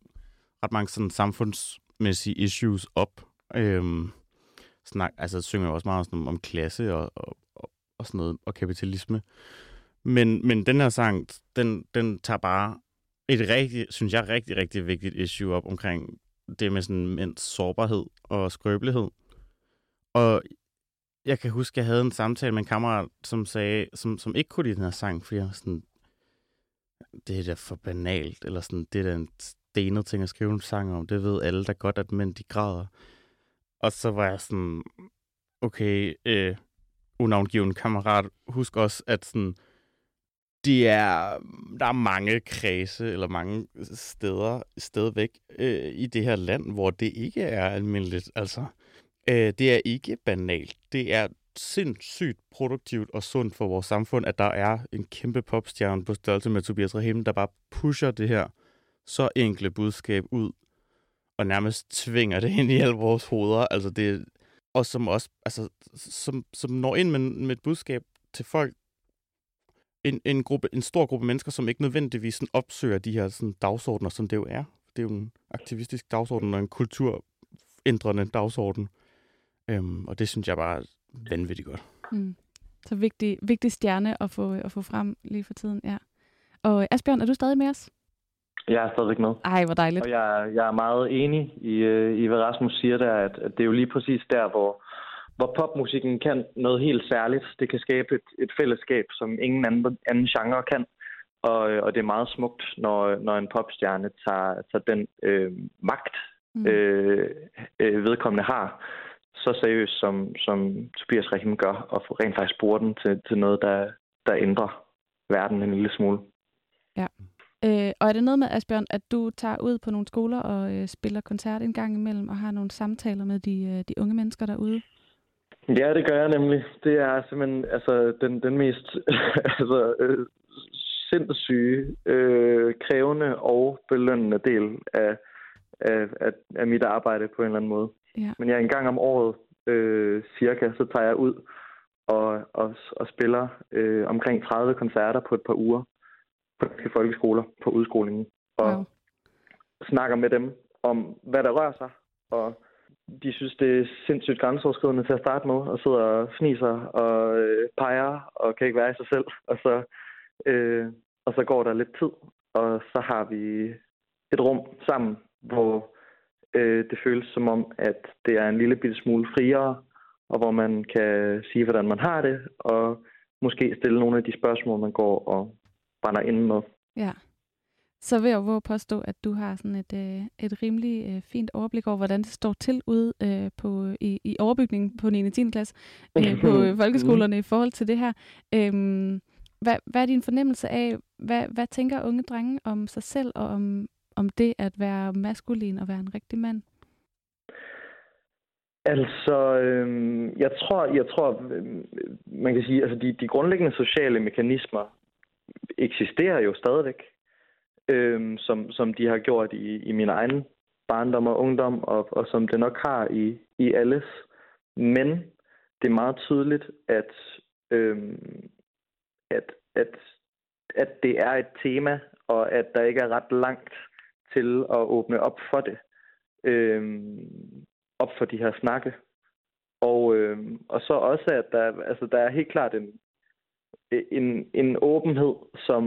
ret mange sådan samfundsmæssige issues op. Øh, snak, altså synger jo også meget sådan om, om klasse og, og, og, og sådan noget, og kapitalisme. Men, men den her sang, den, den tager bare et rigtig, synes jeg, rigtig, rigtig vigtigt issue op omkring det med sådan mænds sårbarhed og skrøbelighed. Og jeg kan huske, at jeg havde en samtale med en kammerat, som sagde, som, som ikke kunne lide den her sang, fordi jeg sådan, det er da for banalt, eller sådan, det er da en stenet ting at skrive en sang om. Det ved alle da godt, at mænd de græder. Og så var jeg sådan, okay, øh, unavngiven kammerat, husk også, at sådan, de er, der er mange kredse, eller mange steder stadigvæk øh, i det her land, hvor det ikke er almindeligt. Altså, øh, det er ikke banalt. Det er sindssygt produktivt og sundt for vores samfund, at der er en kæmpe popstjerne på størrelse med Tobias Rahim, der bare pusher det her så enkle budskab ud, og nærmest tvinger det ind i alle vores hoveder. Altså det, og som også, altså, som, som når ind med, med et budskab til folk, en, en, gruppe, en stor gruppe mennesker, som ikke nødvendigvis sådan opsøger de her sådan, dagsordner, som det jo er. Det er jo en aktivistisk dagsorden og en kulturændrende dagsorden. Øhm, og det synes jeg bare vanvittigt godt. Mm. Så vigtig, vigtig stjerne at få, at få frem lige for tiden, ja. Og Asbjørn, er du stadig med os? Jeg er stadigvæk med. Ej, hvor dejligt. Og jeg, jeg er meget enig i, øh, i, hvad Rasmus siger der, at, at det er jo lige præcis der, hvor, hvor popmusikken kan noget helt særligt. Det kan skabe et, et fællesskab, som ingen anden, anden genre kan. Og, og det er meget smukt, når, når en popstjerne tager, tager den øh, magt, Mm. øh, øh, vedkommende har, så seriøst, som, som Tobias Rahim gør, og får rent faktisk bruger den til, til noget, der, der ændrer verden en lille smule. Øh, og er det noget med, Asbjørn, at du tager ud på nogle skoler og øh, spiller koncert en gang imellem, og har nogle samtaler med de, øh, de unge mennesker derude? Ja, det gør jeg nemlig. Det er simpelthen altså, den, den mest altså, øh, sindssyge, øh, krævende og belønnende del af, af, af, af mit arbejde på en eller anden måde. Ja. Men jeg en gang om året, øh, cirka, så tager jeg ud og, og, og spiller øh, omkring 30 koncerter på et par uger på danske folkeskoler på udskolingen. Og Wow. snakker med dem om, hvad der rører sig. Og de synes, det er sindssygt grænseoverskridende til at starte med, og sidder og fniser og øh, peger og kan ikke være i sig selv. Og så, øh, og så går der lidt tid, og så har vi et rum sammen, hvor øh, det føles som om, at det er en lille bitte smule friere, og hvor man kan sige, hvordan man har det, og måske stille nogle af de spørgsmål, man går og brænder inde med. Ja. Så vil jeg at påstå, at du har sådan et, øh, et rimelig øh, fint overblik over, hvordan det står til ude øh, på, i, i overbygningen på 9. og 10. klasse øh, på folkeskolerne i forhold til det her. Øhm, hvad, hvad er din fornemmelse af, hvad, hvad tænker unge drenge om sig selv og om, om det at være maskulin og være en rigtig mand? Altså, øh, jeg tror, jeg tror, øh, man kan sige, altså de, de grundlæggende sociale mekanismer eksisterer jo stadigvæk, øh, som, som de har gjort i, i min egen barndom og ungdom, og, og som det nok har i, i alles. Men det er meget tydeligt, at, øh, at, at, at det er et tema, og at der ikke er ret langt til at åbne op for det. Øh, op for de her snakke. Og, øh, og så også, at der, altså, der er helt klart en, en, en åbenhed, som,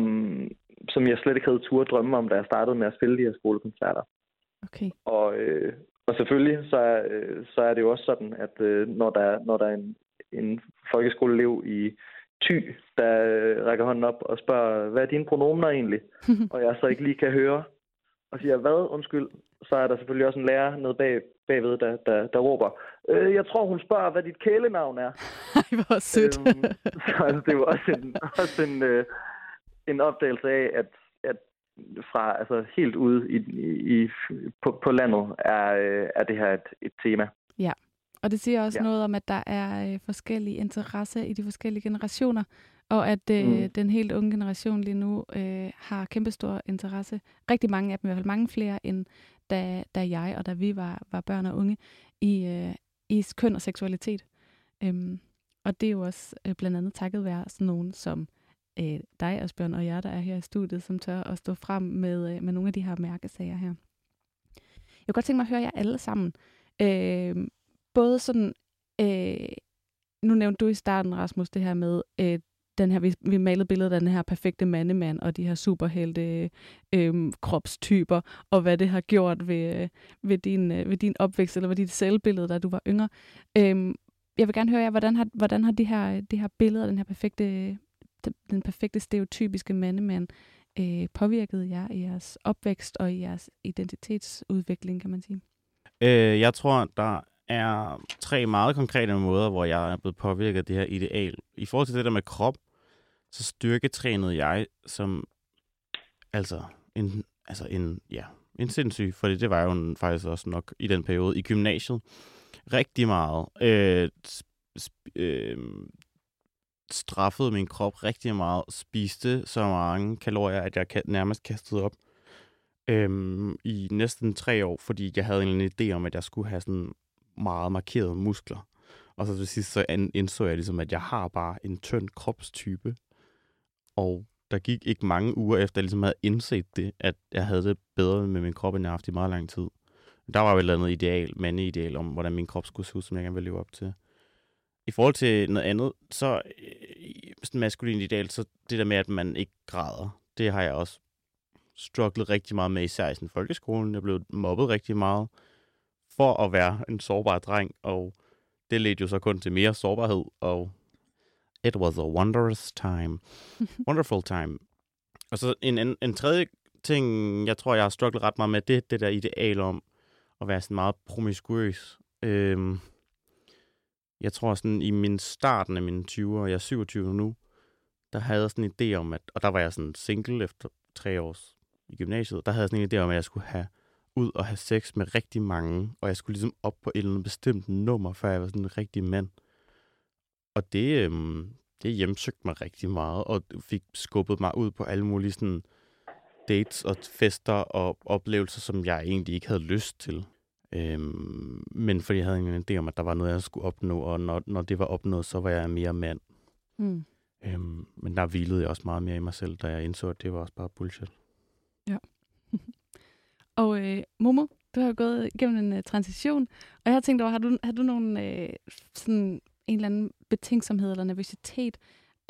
som jeg slet ikke havde tur drømme om, da jeg startede med at spille de her skolekoncerter. Okay. Og, øh, og selvfølgelig så er, øh, så er det jo også sådan, at øh, når der, når der er en, en folkeskoleelev i Ty, der øh, rækker hånden op og spørger, hvad er dine pronomener egentlig? og jeg så ikke lige kan høre, og siger, hvad, undskyld, så er der selvfølgelig også en lærer nede bag, bagved, der, der, der råber, øh, jeg tror, hun spørger, hvad dit kælenavn er. Ej, hvor sødt. øhm, så altså, det var også en, også en, øh, en opdagelse af, at, at fra altså helt ude i, i, på, på landet er, øh, er det her et, et tema. Ja, og det siger også ja. noget om, at der er øh, forskellige interesser i de forskellige generationer, og at øh, mm. den helt unge generation lige nu øh, har kæmpestor interesse. Rigtig mange af dem, i hvert fald mange flere, end da, da jeg og da vi var, var børn og unge, i, øh, i køn og seksualitet. Øhm, og det er jo også øh, blandt andet takket være sådan nogen som øh, dig, Asbjørn, og jeg, der er her i studiet, som tør at stå frem med, øh, med nogle af de her mærkesager her. Jeg kunne godt tænke mig at høre jer alle sammen. Øh, både sådan, øh, nu nævnte du i starten, Rasmus, det her med øh, den her, vi, vi malede billedet af den her perfekte mandemand og de her superhelte øh, kropstyper, og hvad det har gjort ved, øh, ved, din, øh, ved din opvækst, eller ved dit selvbillede, da du var yngre. Øh, jeg vil gerne høre jer, hvordan har, hvordan har de her, de her billeder, den her perfekte, den perfekte stereotypiske mandemand, øh, påvirket jer i jeres opvækst og i jeres identitetsudvikling, kan man sige? Øh, jeg tror, der er tre meget konkrete måder, hvor jeg er blevet påvirket af det her ideal. I forhold til det der med krop, så styrketrænede jeg som altså en, altså en, ja, en sindssyg, for det var jo faktisk også nok i den periode i gymnasiet. Rigtig meget. Øh, sp- øh, straffede min krop rigtig meget, spiste så mange kalorier, at jeg nærmest kastede op øhm, i næsten tre år, fordi jeg havde en idé om, at jeg skulle have sådan meget markerede muskler. Og så til sidst så indså jeg ligesom, at jeg har bare en tynd kropstype. Og der gik ikke mange uger efter, at jeg ligesom havde indset det, at jeg havde det bedre med min krop, end jeg har haft i meget lang tid. Der var jo et eller andet ideal, mandeideal om, hvordan min krop skulle se ud, som jeg gerne ville leve op til. I forhold til noget andet, så øh, sådan maskulin ideal, så det der med, at man ikke græder, det har jeg også strugglet rigtig meget med, især i sådan folkeskolen. Jeg blev mobbet rigtig meget for at være en sårbar dreng, og det ledte jo så kun til mere sårbarhed, og it was a wondrous time. Wonderful time. Og så en, en, en tredje ting, jeg tror, jeg har strugglet ret meget med, det det der ideal om at være sådan meget promiskuøs. Øhm, jeg tror sådan i min starten af mine 20'er, jeg er 27 nu, der havde jeg sådan en idé om, at, og der var jeg sådan single efter tre års i gymnasiet, der havde jeg sådan en idé om, at jeg skulle have ud og have sex med rigtig mange, og jeg skulle ligesom op på et eller andet bestemt nummer, før jeg var sådan en rigtig mand. Og det, øhm, det hjemsøgte mig rigtig meget, og fik skubbet mig ud på alle mulige sådan, dates og fester og oplevelser, som jeg egentlig ikke havde lyst til. Øhm, men fordi jeg havde en idé om, at der var noget, jeg skulle opnå, og når, når det var opnået, så var jeg mere mand. Mm. Øhm, men der hvilede jeg også meget mere i mig selv, da jeg indså, at det var også bare bullshit. Ja. Og øh, Momo, du har gået igennem en uh, transition, og jeg har tænkt over, har du, har du nogen øh, sådan en eller anden betænksomhed eller nervøsitet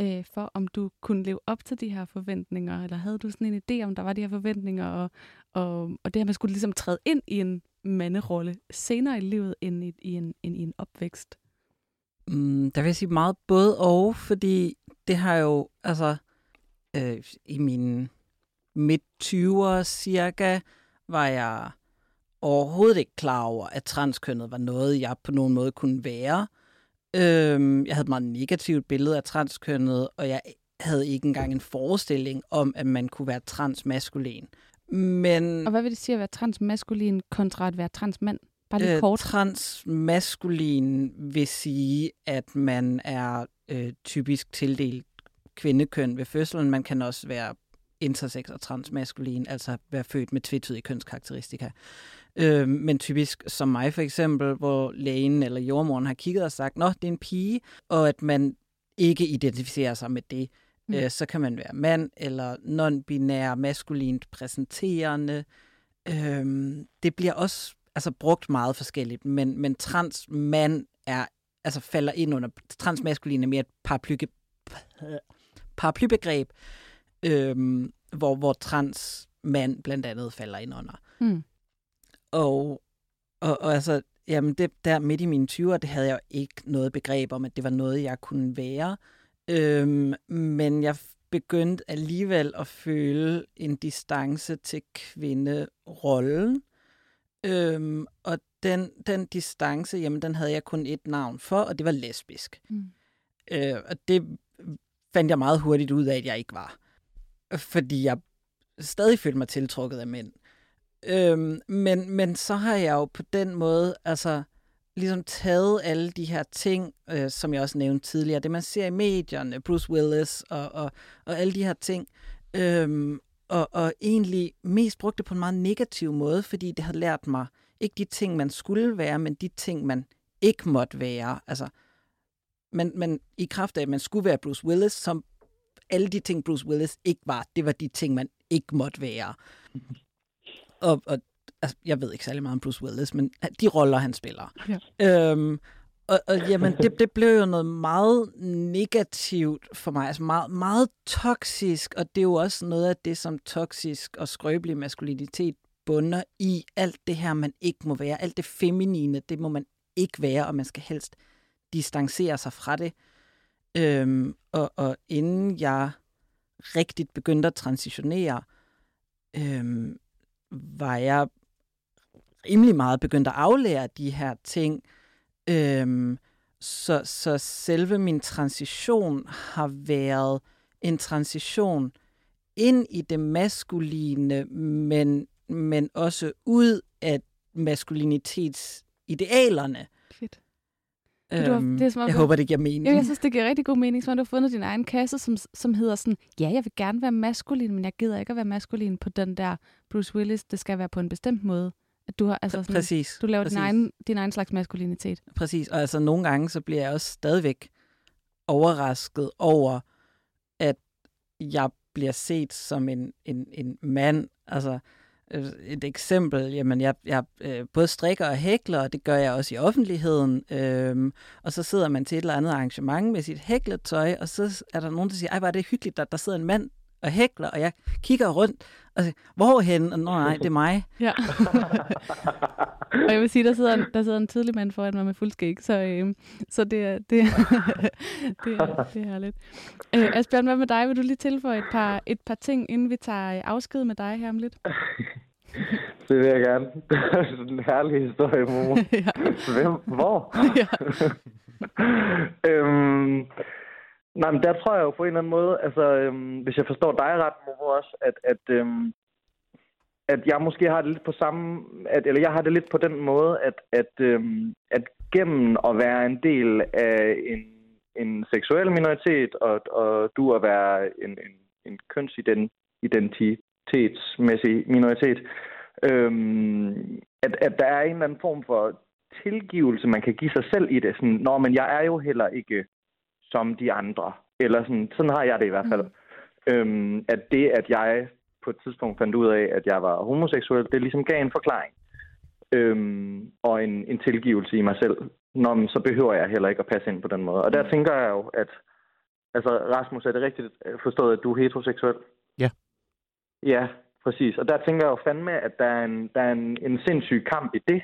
øh, for, om du kunne leve op til de her forventninger, eller havde du sådan en idé om, der var de her forventninger, og, og, og det her, man skulle ligesom træde ind i en manderolle senere i livet, end i, i, en, end i en opvækst? Mm, der vil jeg sige meget både og, fordi det har jo, altså, øh, i mine midt 20'ere cirka, var jeg overhovedet ikke klar over, at transkønnet var noget, jeg på nogen måde kunne være. Øhm, jeg havde et meget negativt billede af transkønnet, og jeg havde ikke engang en forestilling om, at man kunne være transmaskulin. Men Og hvad vil det sige at være transmaskulin kontra at være transmand? Bare lige øh, kort. transmaskulin vil sige, at man er øh, typisk tildelt kvindekøn ved fødslen. Man kan også være intersex og transmaskulin, altså være født med tvetydige kønskarakteristika. Øh, men typisk som mig for eksempel, hvor lægen eller jordmoren har kigget og sagt, nå, det er en pige, og at man ikke identificerer sig med det, Mm. øh, så kan man være mand eller non-binær, maskulint præsenterende. Øh, det bliver også altså, brugt meget forskelligt, men, men transmand er, altså falder ind under, transmaskulin er mere et paraply, paraplybegreb, øhm, hvor, hvor transmand blandt andet falder ind under. Mm. Og, og, og altså, jamen det, der midt i mine 20'er, det havde jeg jo ikke noget begreb om, at det var noget, jeg kunne være. Øhm, men jeg begyndte alligevel at føle en distance til kvinderollen. Øhm, og den, den distance, jamen den havde jeg kun et navn for, og det var lesbisk. Mm. Øh, og det fandt jeg meget hurtigt ud af, at jeg ikke var. Fordi jeg stadig følte mig tiltrukket af mænd. Øhm, men, men så har jeg jo på den måde, altså ligesom taget alle de her ting, øh, som jeg også nævnte tidligere, det man ser i medierne, Bruce Willis og, og, og alle de her ting, øhm, og, og egentlig mest brugt det på en meget negativ måde, fordi det har lært mig ikke de ting, man skulle være, men de ting, man ikke måtte være. Altså, men, men i kraft af, at man skulle være Bruce Willis, som alle de ting, Bruce Willis ikke var, det var de ting, man ikke måtte være. Og, og altså, jeg ved ikke særlig meget om Bruce Willis, men de roller, han spiller. Ja. Øhm, og, og jamen, det, det blev jo noget meget negativt for mig, altså meget, meget toksisk, og det er jo også noget af det, som toksisk og skrøbelig maskulinitet bunder i. Alt det her, man ikke må være, alt det feminine, det må man ikke være, og man skal helst distancere sig fra det. Øhm, og, og inden jeg rigtigt begyndte at transitionere, øhm, var jeg rimelig meget begyndt at aflære de her ting. Øhm, så, så selve min transition har været en transition ind i det maskuline, men, men også ud af maskulinitetsidealerne. Fedt du har- det er som om, jeg du- håber, det giver mening. Jo, jeg synes, det giver rigtig god mening, som om du har fundet din egen kasse, som, som hedder sådan, ja, jeg vil gerne være maskulin, men jeg gider ikke at være maskulin på den der Bruce Willis, det skal være på en bestemt måde. At du har, altså sådan, Præcis. du laver din præcis. egen, din egen slags maskulinitet. Præcis, og altså nogle gange, så bliver jeg også stadigvæk overrasket over, at jeg bliver set som en, en, en mand. Altså Øh, et eksempel, jamen jeg, jeg øh, både strikker og hækler, og det gør jeg også i offentligheden. Øhm, og så sidder man til et eller andet arrangement med sit hækletøj, og så er der nogen, der siger, ej, var det hyggeligt, at der sidder en mand og hækler, og jeg kigger rundt og siger, hvorhen? Og, Nå, nej, det er mig. Ja. og jeg vil sige, der sidder, en, der sidder en tidlig mand foran mig med fuldskæg, så, øh, så det, er, det, er, det, er, det er herligt. Øh, Asbjørn, hvad med dig? Vil du lige tilføje et par, et par ting, inden vi tager afsked med dig her om lidt? Det vil jeg gerne. Det er sådan en herlig historie, Momo. ja. Hvem? Hvor? ja. øhm, nej, men der tror jeg jo på en eller anden måde, altså, øhm, hvis jeg forstår dig ret, Moro, også, at, at, øhm, at jeg måske har det lidt på samme, at, eller jeg har det lidt på den måde, at, at, øhm, at gennem at være en del af en, en seksuel minoritet, og, og du at være en, en, en kønsidentitetsmæssig minoritet, øhm, at, at der er en eller anden form for tilgivelse, man kan give sig selv i det. Sådan, Nå, men jeg er jo heller ikke som de andre. Eller sådan, sådan har jeg det i hvert fald. Mm. Øhm, at det, at jeg på et tidspunkt fandt ud af, at jeg var homoseksuel, det ligesom gav en forklaring. Øhm, og en, en tilgivelse i mig selv. Nå, men så behøver jeg heller ikke at passe ind på den måde. Og der tænker jeg jo, at altså Rasmus, er det rigtigt forstået, at du er heteroseksuel? Ja. Ja, præcis. Og der tænker jeg jo fandme, at der er en, der er en, en sindssyg kamp i det.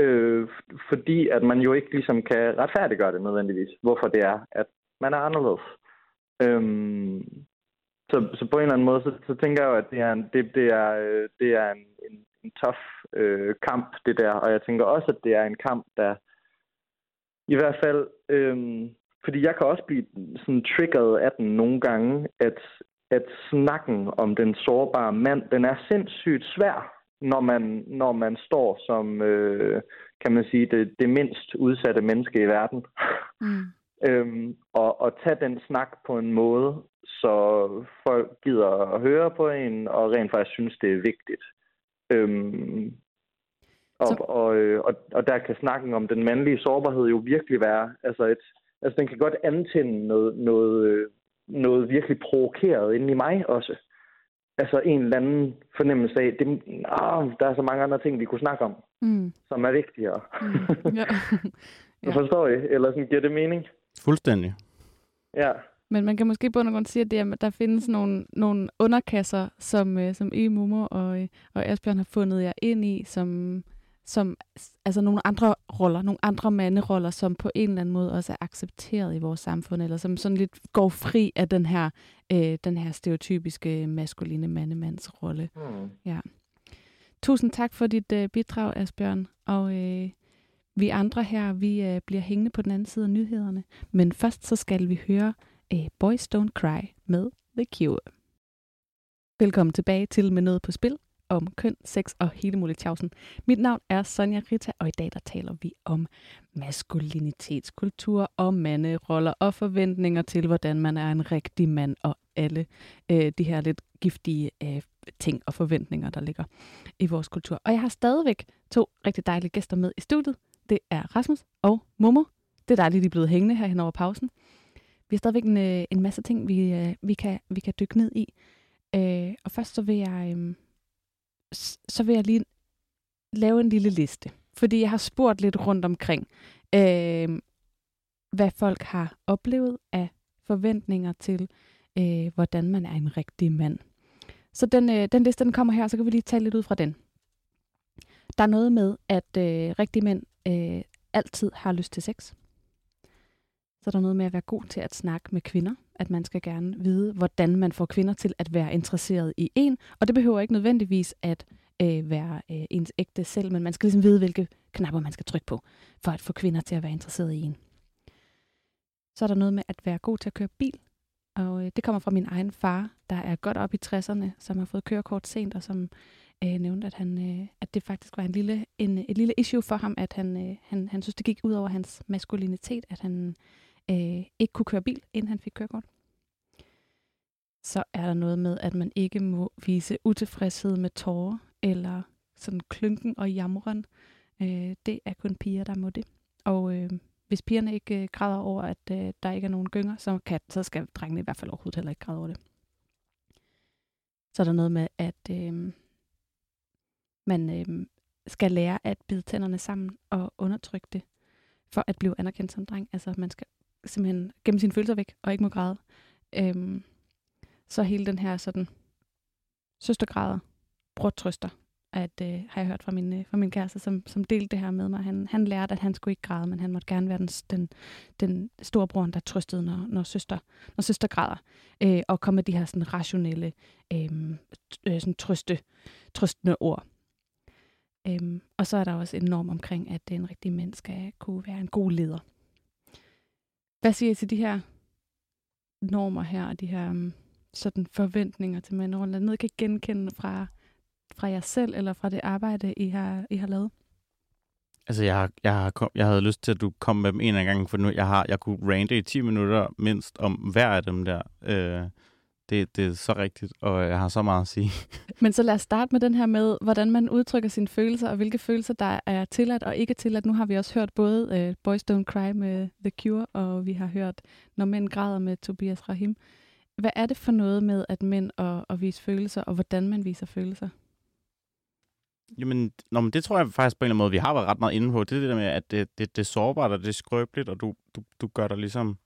Øh, fordi at man jo ikke ligesom kan retfærdiggøre det nødvendigvis, hvorfor det er, at man er anderledes. Øhm, så, så på en eller anden måde, så, så tænker jeg jo, at det er en, det, det er, øh, det er en, en, en tough øh, kamp, det der. Og jeg tænker også, at det er en kamp, der i hvert fald øh, fordi jeg kan også blive sådan triggeret af den nogle gange, at, at snakken om den sårbare mand, den er sindssygt svær, når man, når man står som, øh, kan man sige, det, det mindst udsatte menneske i verden. Mm. øhm, og, og tage den snak på en måde, så folk gider at høre på en, og rent faktisk synes, det er vigtigt. Øhm, og, så... og, øh, og, og der kan snakken om den mandlige sårbarhed jo virkelig være, altså, et, altså den kan godt antænde noget, noget, øh, noget virkelig provokeret inde i mig også. Altså en eller anden fornemmelse af, det, ah, der er så mange andre ting, vi kunne snakke om, mm. som er vigtigere. Mm. Ja. ja. Forstår I? Eller sådan, giver det mening? Fuldstændig. Ja. Men man kan måske på grund sige, at det er, der findes nogle, nogle underkasser, som, øh, som E. Mummer og, øh, og Asbjørn har fundet jer ind i, som, som altså nogle andre roller, nogle andre manderoller, som på en eller anden måde også er accepteret i vores samfund, eller som sådan lidt går fri af den her, øh, den her stereotypiske maskuline mandemandsrolle. Mm. Ja. Tusind tak for dit øh, bidrag, Asbjørn, og øh, vi andre her, vi øh, bliver hængende på den anden side af nyhederne. Men først så skal vi høre øh, Boys Don't Cry med The Cure. Velkommen tilbage til Med Noget på Spil om køn, sex og hele muligheden. Mit navn er Sonja Rita, og i dag der taler vi om maskulinitetskultur og manderoller og forventninger til, hvordan man er en rigtig mand og alle øh, de her lidt giftige øh, ting og forventninger, der ligger i vores kultur. Og jeg har stadigvæk to rigtig dejlige gæster med i studiet. Det er Rasmus og Momo. Det er dejligt, de er blevet hængende her hen over pausen. Vi har stadigvæk en, øh, en masse ting, vi, øh, vi, kan, vi kan dykke ned i. Øh, og først så vil jeg, øh, så vil jeg lige lave en lille liste. Fordi jeg har spurgt lidt rundt omkring, øh, hvad folk har oplevet af forventninger til, øh, hvordan man er en rigtig mand. Så den, øh, den liste, den kommer her, så kan vi lige tale lidt ud fra den. Der er noget med, at øh, rigtige mænd øh, altid har lyst til sex. Så er der noget med at være god til at snakke med kvinder. At man skal gerne vide, hvordan man får kvinder til at være interesseret i en. Og det behøver ikke nødvendigvis at øh, være øh, ens ægte selv, men man skal ligesom vide, hvilke knapper man skal trykke på, for at få kvinder til at være interesseret i en. Så er der noget med at være god til at køre bil. Og øh, det kommer fra min egen far, der er godt op i 60'erne, som har fået kørekort sent, og som øh, nævnte, at, han, øh, at det faktisk var en lille, en, et lille issue for ham, at han, øh, han, han synes, det gik ud over hans maskulinitet, at han øh, ikke kunne køre bil, inden han fik kørekort. Så er der noget med, at man ikke må vise utilfredshed med tårer, eller sådan klynken og jamren. Øh, det er kun piger, der må det. Og øh, hvis pigerne ikke øh, græder over, at øh, der ikke er nogen gynger, så, kan, så skal drengene i hvert fald overhovedet heller ikke græde over det. Så er der noget med, at øh, man øh, skal lære at bide tænderne sammen og undertrykke det, for at blive anerkendt som dreng. Altså man skal simpelthen gemme sine følelser væk og ikke må græde. Øhm, så hele den her sådan søstergræder, brortrøster, at øh, har jeg hørt fra min, øh, fra min kæreste, som, som delte det her med mig. Han, han lærte, at han skulle ikke græde, men han måtte gerne være den, den, den store bror, der trøstede, når, når, søster, når søster græder. Øh, og komme med de her sådan rationelle, øh, øh, sådan trøste, trøstende ord. Øhm, og så er der også en norm omkring, at en rigtig mand skal kunne være en god leder. Hvad siger I til de her normer her, og de her um, sådan forventninger til mandrollen, der noget kan genkende fra, fra jer selv, eller fra det arbejde, I har, I har lavet? Altså, jeg, har, jeg, har kom, jeg havde lyst til, at du kom med dem en af gangen, for nu jeg har jeg kunne rante i 10 minutter mindst om hver af dem der. Øh, det, det er så rigtigt, og jeg har så meget at sige. Men så lad os starte med den her med, hvordan man udtrykker sine følelser, og hvilke følelser, der er tilladt og ikke tilladt. Nu har vi også hørt både uh, Boys Don't Cry med The Cure, og vi har hørt Når mænd græder med Tobias Rahim. Hvad er det for noget med at mænd og, og vise følelser, og hvordan man viser følelser? Jamen, nå, men det tror jeg faktisk på en eller anden måde, vi har været ret meget inde på. Det er det der med, at det, det, det er sårbart, og det er skrøbeligt, og du, du, du gør dig ligesom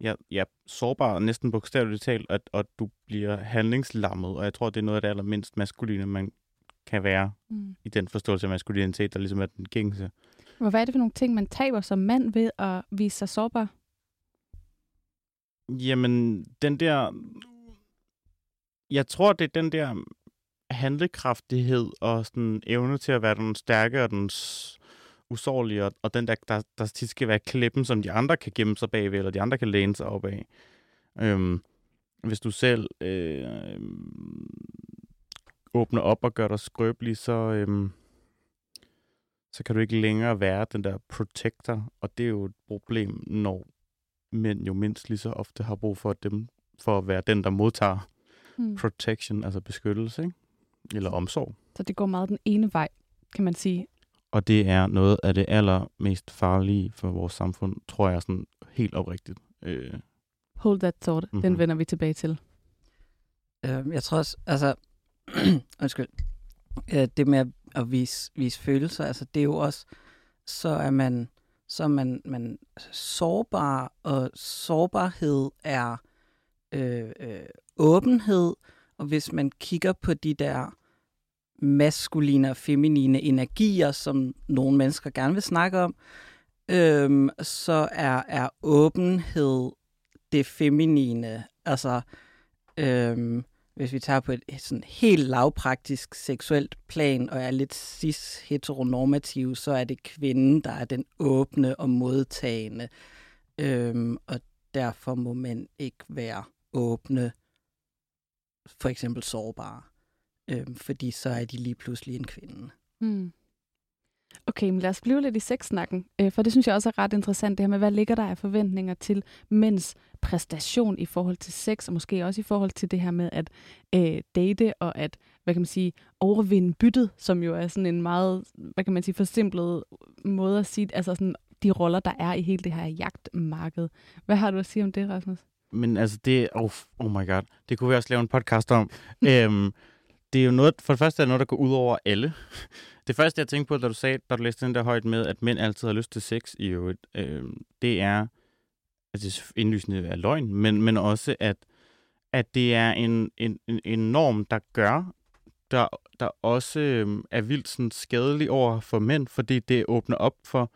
ja, ja, sårbar, næsten bogstaveligt talt, at, at du bliver handlingslammet, og jeg tror, det er noget af det allermindst maskuline, man kan være mm. i den forståelse af maskulinitet, der ligesom er den gængse. Hvad er det for nogle ting, man taber som mand ved at vise sig sårbar? Jamen, den der... Jeg tror, det er den der handlekraftighed og sådan evne til at være den stærke og den usårlige, og, og den der, der, der tit skal være klippen, som de andre kan gemme sig bagved, eller de andre kan læne sig op af. Øhm, hvis du selv øh, åbner op og gør dig skrøbelig, så, øh, så kan du ikke længere være den der protector, og det er jo et problem, når mænd jo mindst lige så ofte har brug for dem, for at være den, der modtager Mm. protection, altså beskyttelse, ikke? eller omsorg. Så det går meget den ene vej, kan man sige. Og det er noget af det allermest farlige for vores samfund, tror jeg sådan helt oprigtigt. Øh, Hold that thought. Mm-hmm. Den Mhm. vender vi tilbage til. Øh, jeg tror også, altså, undskyld, øh, det med at, at vise, vise følelser, altså det er jo også, så er man, så er man, man sårbar, og sårbarhed er øh, øh, åbenhed, og hvis man kigger på de der maskuline og feminine energier, som nogle mennesker gerne vil snakke om, øhm, så er, er åbenhed det feminine. Altså, øhm, hvis vi tager på et sådan helt lavpraktisk seksuelt plan, og er lidt cis-heteronormativ, så er det kvinden, der er den åbne og modtagende. Øhm, og derfor må man ikke være åbne, for eksempel sårbare. Øhm, fordi så er de lige pludselig en kvinde. Mm. Okay, men lad os blive lidt i sexsnakken, øh, for det synes jeg også er ret interessant, det her med, hvad ligger der af forventninger til mænds præstation i forhold til sex, og måske også i forhold til det her med at øh, date og at, hvad kan man sige, overvinde byttet, som jo er sådan en meget, hvad kan man sige, forsimplet måde at sige, altså sådan de roller, der er i hele det her jagtmarked. Hvad har du at sige om det, Rasmus? Men altså, det oh, oh my god, det kunne vi også lave en podcast om. øhm, det er jo noget, for det første er det noget, der går ud over alle. Det første, jeg tænkte på, da du sagde, da du læste den der højt med, at mænd altid har lyst til sex i øvrigt, øh, det er, altså det er indlysende er løgn, men, men også, at, at det er en, en, en, norm, der gør, der, der også øh, er vildt sådan, skadelig over for mænd, fordi det åbner op for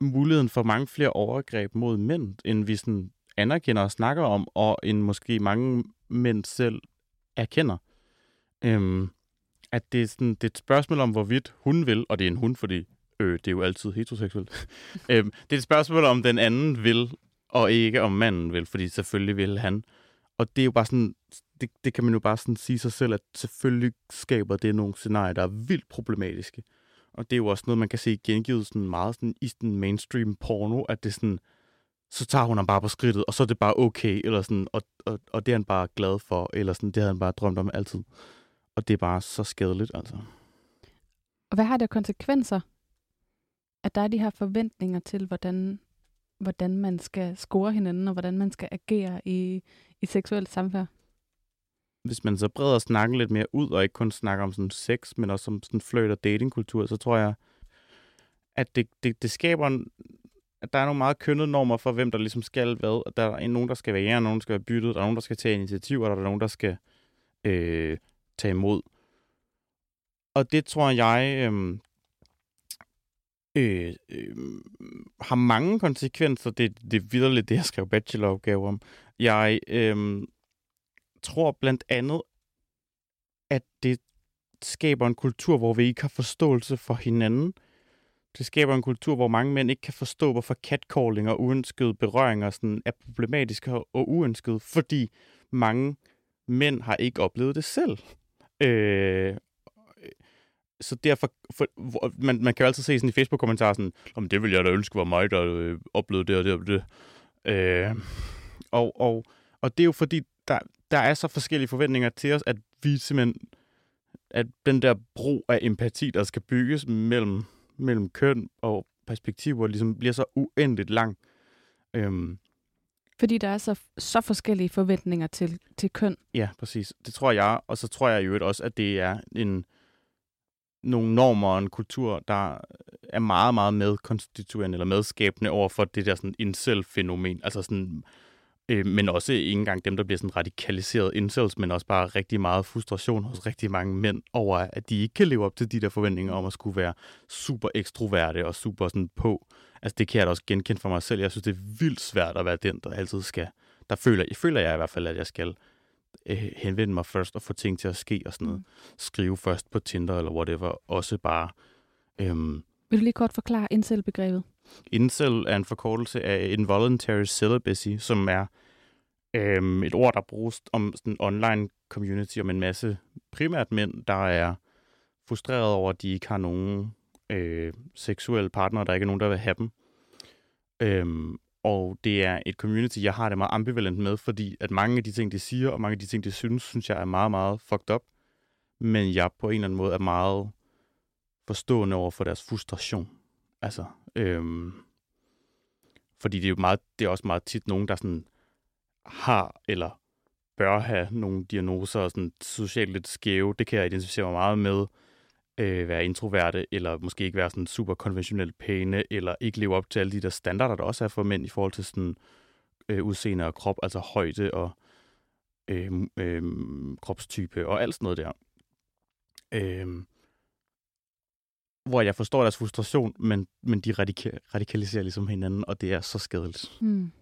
muligheden for mange flere overgreb mod mænd, end vi sådan anerkender og snakker om, og end måske mange mænd selv erkender. Øhm, at det er, sådan, det er et spørgsmål om, hvorvidt hun vil, og det er en hun, fordi øh, det er jo altid heteroseksuelt. øhm, det er et spørgsmål om, den anden vil, og ikke om manden vil, fordi selvfølgelig vil han. Og det er jo bare sådan, det, det kan man jo bare sådan sige sig selv, at selvfølgelig skaber det nogle scenarier, der er vildt problematiske. Og det er jo også noget, man kan se gengivet sådan meget sådan i sådan mainstream porno, at det sådan, så tager hun ham bare på skridtet, og så er det bare okay, eller sådan, og, og, og det er han bare glad for, eller sådan, det havde han bare drømt om altid. Og det er bare så skadeligt, altså. Og hvad har det konsekvenser, at der er de her forventninger til, hvordan, hvordan man skal score hinanden, og hvordan man skal agere i, i seksuelt samfærd? Hvis man så breder snakken lidt mere ud, og ikke kun snakker om sådan sex, men også om sådan flirt og datingkultur, så tror jeg, at det, det, det skaber en, at der er nogle meget kønnede normer for, hvem der ligesom skal hvad. Der er nogen, der skal være jern, nogen, der skal være byttet, der er nogen, der skal tage initiativ, og der er nogen, der skal øh, tage imod. Og det tror jeg øhm, øh, øh, øh, har mange konsekvenser. Det, det er vidderligt det, jeg skrev bacheloropgave om. Jeg øh, tror blandt andet, at det skaber en kultur, hvor vi ikke har forståelse for hinanden. Det skaber en kultur, hvor mange mænd ikke kan forstå, hvorfor catcalling og uønskede berøringer sådan er problematiske og uønskede, fordi mange mænd har ikke oplevet det selv. Øh, så derfor, for, hvor, man, man kan jo altid se sådan i Facebook-kommentarer sådan, om det ville jeg da ønske var mig, der øh, oplevede det og det og det. Øh, og, og, og det er jo fordi, der, der er så forskellige forventninger til os, at vi simpelthen, at den der bro af empati, der skal bygges mellem, mellem køn og perspektiver, ligesom bliver så uendeligt lang. Øhm, fordi der er så, så forskellige forventninger til, til køn. Ja, præcis. Det tror jeg, og så tror jeg jo også, at det er en nogle normer og en kultur, der er meget, meget medkonstituerende eller medskabende over for det der sådan incel-fænomen. Altså sådan, øh, men også ikke engang dem, der bliver sådan radikaliseret incels, men også bare rigtig meget frustration hos rigtig mange mænd over, at de ikke kan leve op til de der forventninger om at skulle være super ekstroverte og super sådan på. Altså det kan jeg da også genkende for mig selv. Jeg synes, det er vildt svært at være den, der altid skal. Der føler jeg, føler jeg i hvert fald, at jeg skal øh, henvende mig først og få ting til at ske og sådan noget. Mm. Skrive først på Tinder eller whatever. Også bare øhm, Vil du lige kort forklare incel-begrebet? Incel er en forkortelse af involuntary celibacy, som er øhm, et ord, der bruges om sådan online community om en masse primært mænd, der er frustreret over, at de ikke har nogen øh, seksuelle partnere, der ikke er nogen, der vil have dem. Øhm, og det er et community, jeg har det meget ambivalent med, fordi at mange af de ting, de siger, og mange af de ting, de synes, synes jeg er meget, meget fucked up. Men jeg på en eller anden måde er meget forstående over for deres frustration. Altså, øhm, fordi det er jo meget, det er også meget tit nogen, der sådan har eller bør have nogle diagnoser og sådan socialt lidt skæve. Det kan jeg identificere mig meget med. Øh, være introverte, eller måske ikke være sådan super konventionelt pæne, eller ikke leve op til alle de der standarder, der også er for mænd i forhold til sådan øh, udseende og krop, altså højde og øh, øh, kropstype og alt sådan noget der. Øh, hvor jeg forstår deres frustration, men, men de radika- radikaliserer ligesom hinanden, og det er så skadeligt. Mm.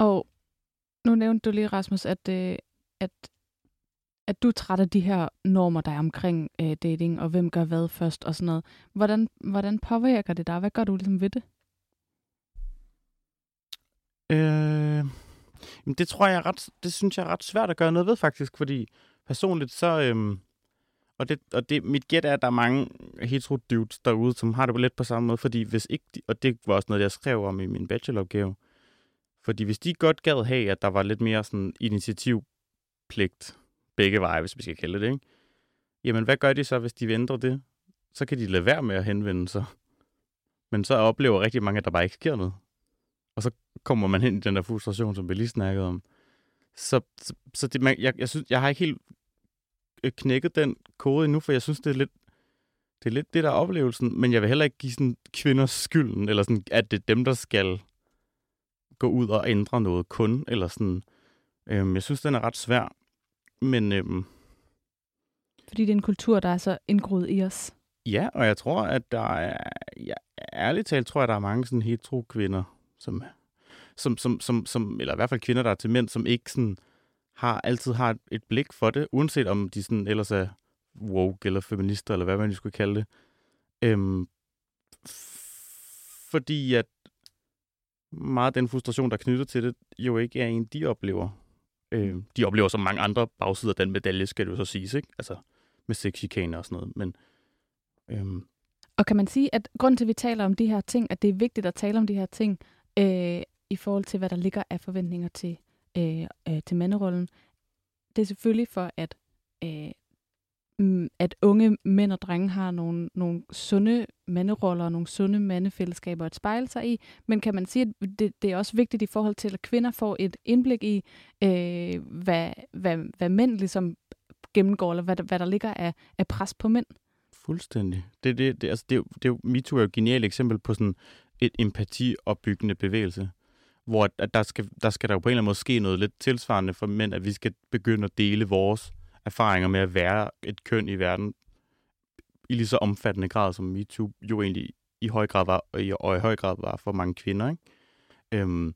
Og nu nævnte du lige, Rasmus, at, øh, at, at du er træt af de her normer, der er omkring øh, dating, og hvem gør hvad først og sådan noget. Hvordan, hvordan påvirker det dig? Hvad gør du ligesom ved det? Øh, jamen det tror jeg er ret, det synes jeg er ret svært at gøre noget ved faktisk, fordi personligt så, øh, og, det, og det, mit gæt er, at der er mange hetero dudes derude, som har det lidt på samme måde, fordi hvis ikke, de, og det var også noget, jeg skrev om i min bacheloropgave, fordi hvis de godt gad have, at der var lidt mere sådan initiativpligt begge veje, hvis vi skal kalde det, ikke? Jamen, hvad gør de så, hvis de venter det? Så kan de lade være med at henvende sig. Men så oplever rigtig mange, at der bare ikke sker noget. Og så kommer man hen i den der frustration, som vi lige snakkede om. Så, så, så det, man, jeg, jeg, synes, jeg har ikke helt øh, knækket den kode endnu, for jeg synes, det er lidt det er lidt det, der er oplevelsen, men jeg vil heller ikke give sådan kvinders skylden, eller sådan, at det er dem, der skal gå ud og ændre noget kun, eller sådan. Øhm, jeg synes, den er ret svær, men øhm, Fordi det er en kultur, der er så indgroet i os. ja, og jeg tror, at der er, ja, ærligt talt tror jeg, der er mange sådan hetero kvinder, som, som, som, som, som, eller i hvert fald kvinder, der er til mænd, som ikke sådan har, altid har et, blik for det, uanset om de sådan ellers er woke eller feminister, eller hvad man nu skulle kalde det. Øhm, fordi at meget den frustration, der er knyttet til det, jo ikke er en, de oplever. Øh, de oplever som mange andre bagsider af den medalje, skal jo så siges, ikke? Altså med sexchikane og sådan noget. Men øhm, Og kan man sige, at grund til, at vi taler om de her ting, at det er vigtigt at tale om de her ting, øh, i forhold til, hvad der ligger af forventninger til, øh, øh, til manderollen, det er selvfølgelig for, at, øh, mm, Mm, at unge mænd og drenge har nogle, nogle sunde manderoller og nogle sunde mandefællesskaber at spejle sig i. Men kan man sige, at det, det er også vigtigt i forhold til, at kvinder får et indblik i, øh, hvad, hvad, hvad mænd ligesom gennemgår, eller hvad hvad der ligger af, af pres på mænd. Fuldstændig. Det, det, det, altså, det, er det er MeToo er jo et genialt eksempel på sådan et empatiopbyggende bevægelse, hvor at, at der, skal, der skal der jo på en eller anden måde ske noget lidt tilsvarende for mænd, at vi skal begynde at dele vores erfaringer med at være et køn i verden i lige så omfattende grad, som MeToo jo egentlig i høj grad var, og i, og i høj grad var for mange kvinder. Ikke? Øhm,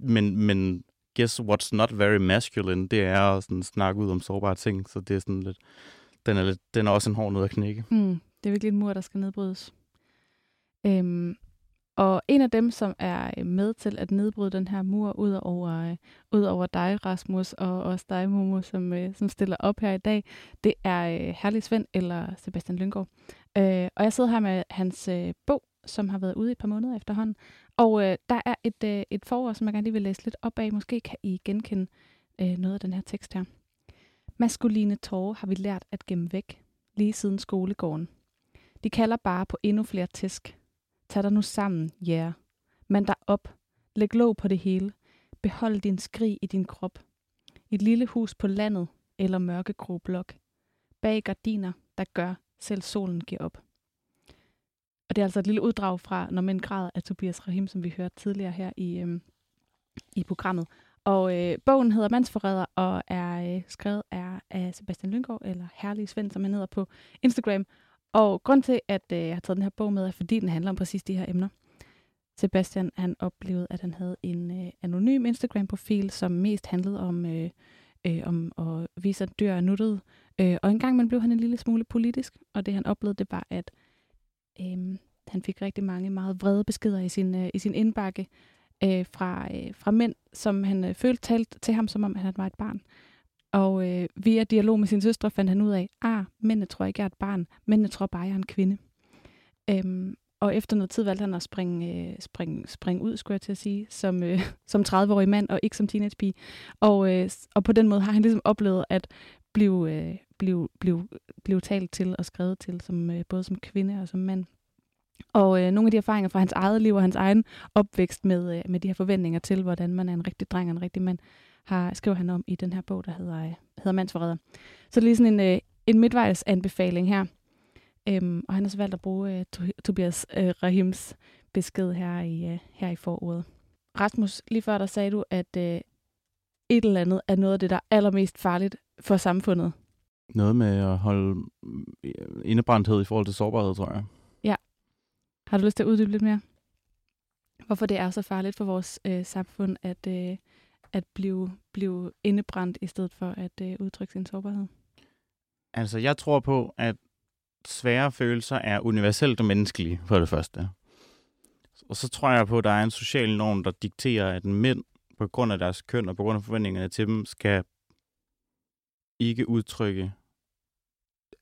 men, men guess what's not very masculine, det er at sådan snakke ud om sårbare ting, så det er sådan lidt, den er, lidt, den er også en hård nød at knække. Mm, det er virkelig en mur, der skal nedbrydes. Øhm, og en af dem, som er øh, med til at nedbryde den her mur, ud over, øh, ud over dig, Rasmus, og også dig, Momo, som, øh, som stiller op her i dag, det er øh, Herlig Svend eller Sebastian Lyngård. Øh, og jeg sidder her med hans øh, bog, som har været ude i et par måneder efterhånden. Og øh, der er et, øh, et forord, som jeg gerne lige vil læse lidt op af. Måske kan I genkende øh, noget af den her tekst her. Maskuline tårer har vi lært at gemme væk, lige siden skolegården. De kalder bare på endnu flere tæsk. Tag dig nu sammen, ja. Yeah. Mand dig op. Læg låg på det hele. Behold din skrig i din krop. Et lille hus på landet eller mørkegrå blok. Bag gardiner, der gør, selv solen giver op. Og det er altså et lille uddrag fra Når mænd græder af Tobias Rahim, som vi hørte tidligere her i, øhm, i programmet. Og øh, bogen hedder Mandsforræder og er øh, skrevet af, af Sebastian Lyngård, eller Herlig Svend, som han hedder på Instagram. Og grund til, at øh, jeg har taget den her bog med, er, fordi den handler om præcis de her emner. Sebastian han oplevede, at han havde en øh, anonym Instagram-profil, som mest handlede om, øh, øh, om at vise, at dyr er nuttet, Øh, og engang man blev han en lille smule politisk, og det han oplevede, det var, at øh, han fik rigtig mange meget vrede beskeder i sin, øh, i sin indbakke øh, fra, øh, fra mænd, som han øh, følte talt til ham, som om han var et barn. Og øh, via dialog med sin søstre fandt han ud af, ah, mændene tror ikke, jeg er et barn, mændene tror bare, jeg er en kvinde. Øhm, og efter noget tid valgte han at springe, øh, springe, springe ud, skulle jeg til at sige, som, øh, som 30-årig mand og ikke som teenagepige. Og, øh, og på den måde har han ligesom oplevet at blive, øh, blive, blive, blive talt til og skrevet til, som, øh, både som kvinde og som mand. Og øh, nogle af de erfaringer fra hans eget liv og hans egen opvækst med, øh, med de her forventninger til, hvordan man er en rigtig dreng og en rigtig mand, har, skriver han om i den her bog, der hedder, øh, hedder Mandsforræder. Så det er lige sådan en, øh, en midtvejs anbefaling her. Øhm, og han har så valgt at bruge øh, Tobias øh, Rahims besked her i, øh, her i forordet. Rasmus, lige før der sagde du, at øh, et eller andet er noget af det, der er allermest farligt for samfundet. Noget med at holde øh, indebrændthed i forhold til sårbarhed, tror jeg. Ja. Har du lyst til at uddybe lidt mere? Hvorfor det er så farligt for vores øh, samfund at, øh, at blive, blive indebrændt, i stedet for at øh, udtrykke sin sårbarhed? Altså, jeg tror på, at svære følelser er universelt og menneskelige, for det første. Og så tror jeg på, at der er en social norm, der dikterer, at mænd på grund af deres køn og på grund af forventningerne til dem, skal ikke udtrykke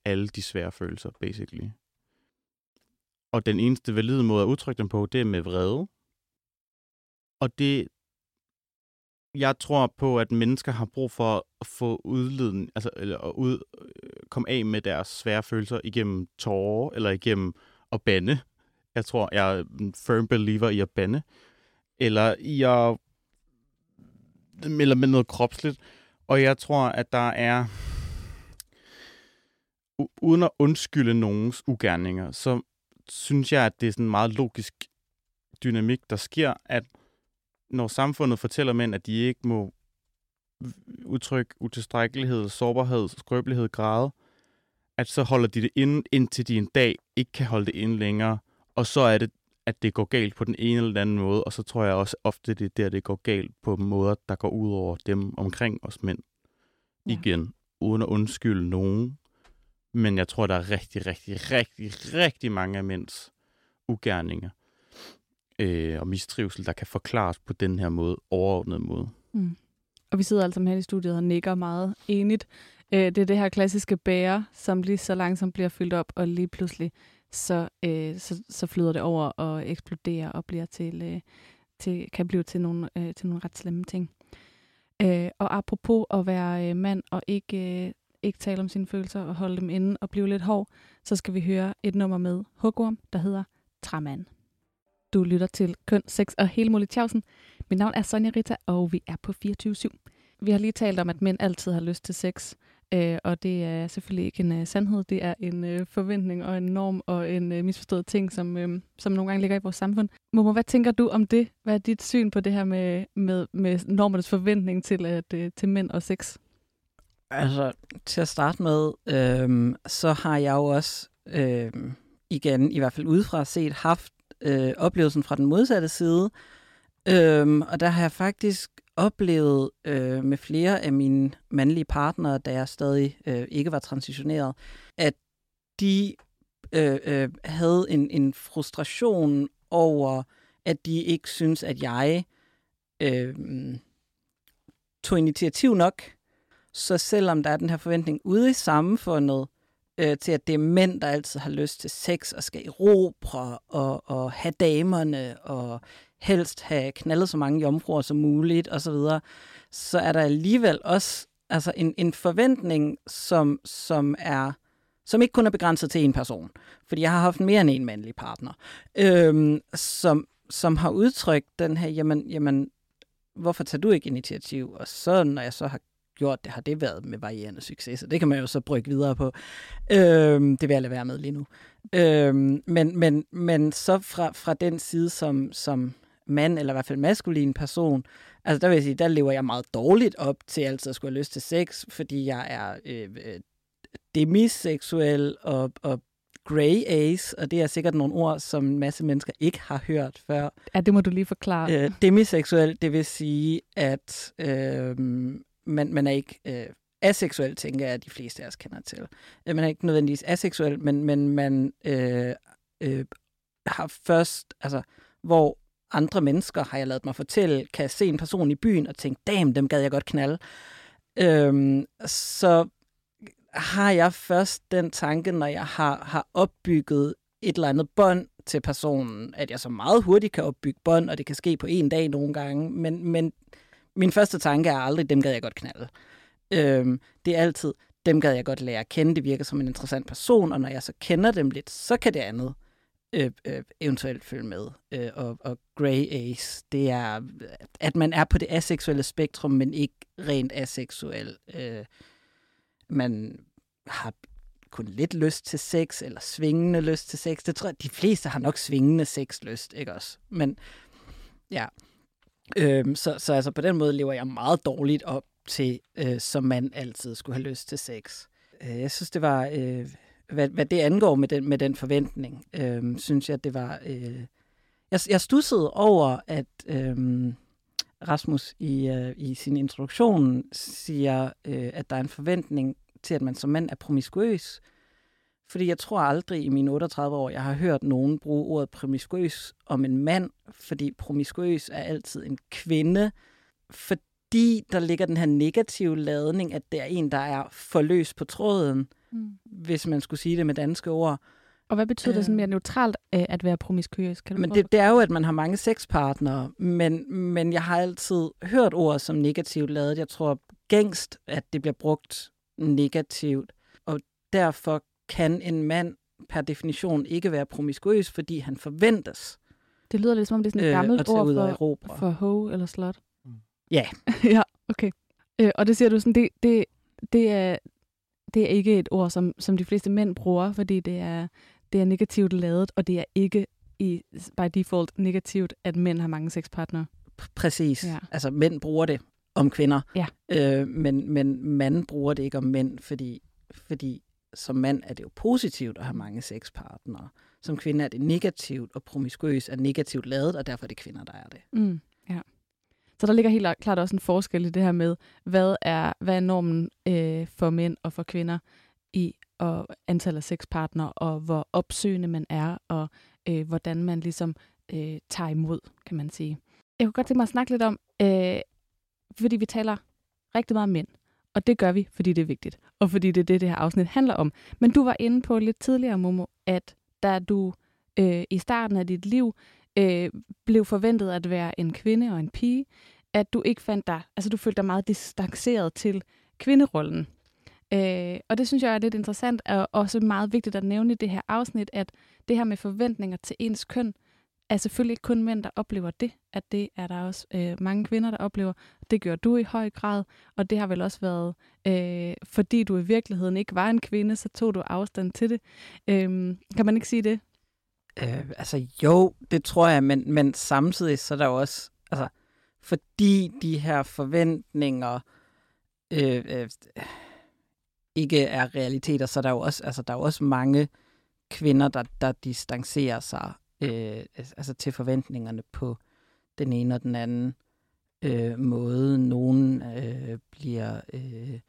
alle de svære følelser, basically. Og den eneste valide måde at udtrykke dem på, det er med vrede. Og det, jeg tror på, at mennesker har brug for at få udleden, altså eller at ud, øh, komme af med deres svære følelser igennem tårer eller igennem at bande. Jeg tror, jeg er en firm believer i at bande. Eller i at eller med noget kropsligt. Og jeg tror, at der er, uden at undskylde nogens ugerninger, så synes jeg, at det er sådan en meget logisk dynamik, der sker, at når samfundet fortæller mænd, at de ikke må udtrykke utilstrækkelighed, sårbarhed, skrøbelighed, grad, at så holder de det inde, indtil de en dag ikke kan holde det inde længere, og så er det, at det går galt på den ene eller anden måde, og så tror jeg også ofte, det er der, det går galt på måder, der går ud over dem omkring os mænd. Ja. Igen, uden at undskylde nogen. Men jeg tror, der er rigtig, rigtig, rigtig, rigtig mange af mænds ugerninger øh, og mistrivsel, der kan forklares på den her måde, overordnet måde. Mm. Og vi sidder altså her i studiet og nikker meget enigt. Øh, det er det her klassiske bære, som lige så langsomt bliver fyldt op, og lige pludselig så, øh, så, så flyder det over og eksploderer og bliver til, øh, til, kan blive til nogle, øh, til nogle ret slemme ting. Øh, og apropos at være øh, mand og ikke, øh, ikke tale om sine følelser og holde dem inde og blive lidt hård, så skal vi høre et nummer med Hugorm, der hedder Træmand. Du lytter til Køn, Sex og hele muligt Tjavsen. Mit navn er Sonja Rita, og vi er på 24-7. Vi har lige talt om, at mænd altid har lyst til sex. Øh, og det er selvfølgelig ikke en uh, sandhed, det er en uh, forventning og en norm og en uh, misforstået ting, som, uh, som nogle gange ligger i vores samfund. Momo, hvad tænker du om det? Hvad er dit syn på det her med, med, med normernes forventning til, at, uh, til mænd og sex? Altså, til at starte med, øh, så har jeg jo også øh, igen, i hvert fald udefra set, haft øh, oplevelsen fra den modsatte side. Øhm, og der har jeg faktisk oplevet øh, med flere af mine mandlige partnere, da jeg stadig øh, ikke var transitioneret, at de øh, øh, havde en, en frustration over, at de ikke synes, at jeg øh, tog initiativ nok. Så selvom der er den her forventning ude i samfundet, øh, til at det er mænd, der altid har lyst til sex og skal erobre og, og have damerne og helst have knaldet så mange jomfruer som muligt osv., så, videre, så er der alligevel også altså en, en forventning, som, som er som ikke kun er begrænset til en person. Fordi jeg har haft mere end en mandlig partner, øhm, som, som har udtrykt den her, jamen, jamen, hvorfor tager du ikke initiativ? Og så, når jeg så har gjort det, har det været med varierende succes, og det kan man jo så brygge videre på. Øhm, det vil jeg lade være med lige nu. Øhm, men, men, men så fra, fra den side som, som mand, eller i hvert fald maskulin person, altså der vil jeg sige, der lever jeg meget dårligt op til altid at skulle have lyst til sex, fordi jeg er øh, øh demiseksuel og, og grey ace, og det er sikkert nogle ord, som en masse mennesker ikke har hørt før. Ja, det må du lige forklare. Øh, demiseksuel, det vil sige, at øh, man, man er ikke øh, aseksuel, tænker jeg, at de fleste af os kender til. Øh, man er ikke nødvendigvis aseksuel, men, men man øh, øh, har først, altså, hvor andre mennesker, har jeg lavet mig fortælle, kan se en person i byen og tænke, damn, dem gad jeg godt knalde. Øhm, så har jeg først den tanke, når jeg har, har opbygget et eller andet bånd til personen, at jeg så meget hurtigt kan opbygge bånd, og det kan ske på en dag nogle gange, men, men min første tanke er aldrig, dem gad jeg godt knalde. Øhm, det er altid, dem gad jeg godt lære at kende, det virker som en interessant person, og når jeg så kender dem lidt, så kan det andet øh, øh, eventuelt følge med. Øh, og, og Grey Ace, det er, at man er på det aseksuelle spektrum, men ikke rent aseksuel. Øh, man har kun lidt lyst til sex, eller svingende lyst til sex. Det tror jeg, de fleste har nok svingende sexlyst, ikke også? Men ja, øhm, så, så altså på den måde lever jeg meget dårligt op til, øh, som man altid skulle have lyst til sex. Øh, jeg synes, det var, øh, hvad, hvad det angår med den, med den forventning, øh, synes jeg, det var... Øh, jeg, jeg stussede over, at øh, Rasmus i, øh, i sin introduktion siger, øh, at der er en forventning til, at man som mand er promiskuøs. Fordi jeg tror aldrig i mine 38 år, jeg har hørt nogen bruge ordet promiskuøs om en mand, fordi promiskuøs er altid en kvinde, fordi der ligger den her negative ladning, at det er en, der er forløs på tråden, mm. hvis man skulle sige det med danske ord. Og hvad betyder det sådan mere neutralt øh, at være promiskuøs? Kan du men det, det er jo, at man har mange sexpartnere, men, men jeg har altid hørt ord som negativt lavet. Jeg tror gængst, at det bliver brugt negativt, og derfor kan en mand per definition ikke være promiskuøs, fordi han forventes. Det lyder lidt som om, det er sådan et øh, gammelt ord for, for ho eller slot. Mm. Ja. ja, okay. Øh, og det siger du sådan, det, det, det, er, det er ikke et ord, som, som de fleste mænd bruger, fordi det er, det er negativt lavet, og det er ikke i, by default negativt, at mænd har mange sexpartnere. Præcis. Ja. Altså, mænd bruger det om kvinder. Ja. Øh, men, men mand bruger det ikke om mænd, fordi, fordi som mand er det jo positivt at have mange sexpartnere. Som kvinde er det negativt, og promiskuøs er negativt lavet, og derfor er det kvinder, der er det. Mm, ja. Så der ligger helt klart også en forskel i det her med, hvad er, hvad er normen øh, for mænd og for kvinder i og antallet af sexpartnere, og hvor opsøgende man er, og øh, hvordan man ligesom øh, tager imod, kan man sige. Jeg kunne godt tænke mig at snakke lidt om, øh, fordi vi taler rigtig meget om mænd. Og det gør vi, fordi det er vigtigt, og fordi det er det, det her afsnit handler om. Men du var inde på lidt tidligere, Momo, at da du øh, i starten af dit liv øh, blev forventet at være en kvinde og en pige, at du ikke fandt dig, altså du følte dig meget distanceret til kvinderollen. Øh, og det synes jeg er lidt interessant, og også meget vigtigt at nævne i det her afsnit, at det her med forventninger til ens køn, er selvfølgelig ikke kun mænd, der oplever det, at det er der også øh, mange kvinder, der oplever. Det gør du i høj grad, og det har vel også været, øh, fordi du i virkeligheden ikke var en kvinde, så tog du afstand til det. Øh, kan man ikke sige det? Øh, altså jo, det tror jeg, men, men samtidig så er der jo også, altså, fordi de her forventninger øh, øh, ikke er realiteter, så er der jo også, altså, der er jo også mange kvinder, der, der distancerer sig øh, altså, altså til forventningerne på den ene og den anden øh, måde. Nogen øh, bliver øh,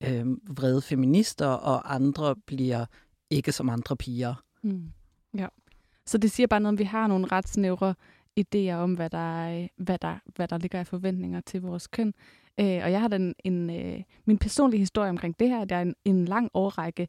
øh, vrede feminister, og andre bliver ikke som andre piger. Mm. Ja. Så det siger bare noget om, vi har nogle ret snævre idéer om, hvad der, hvad der, hvad der ligger af forventninger til vores køn. Øh, og jeg har den en, øh, min personlige historie omkring det her, at jeg en, en lang årrække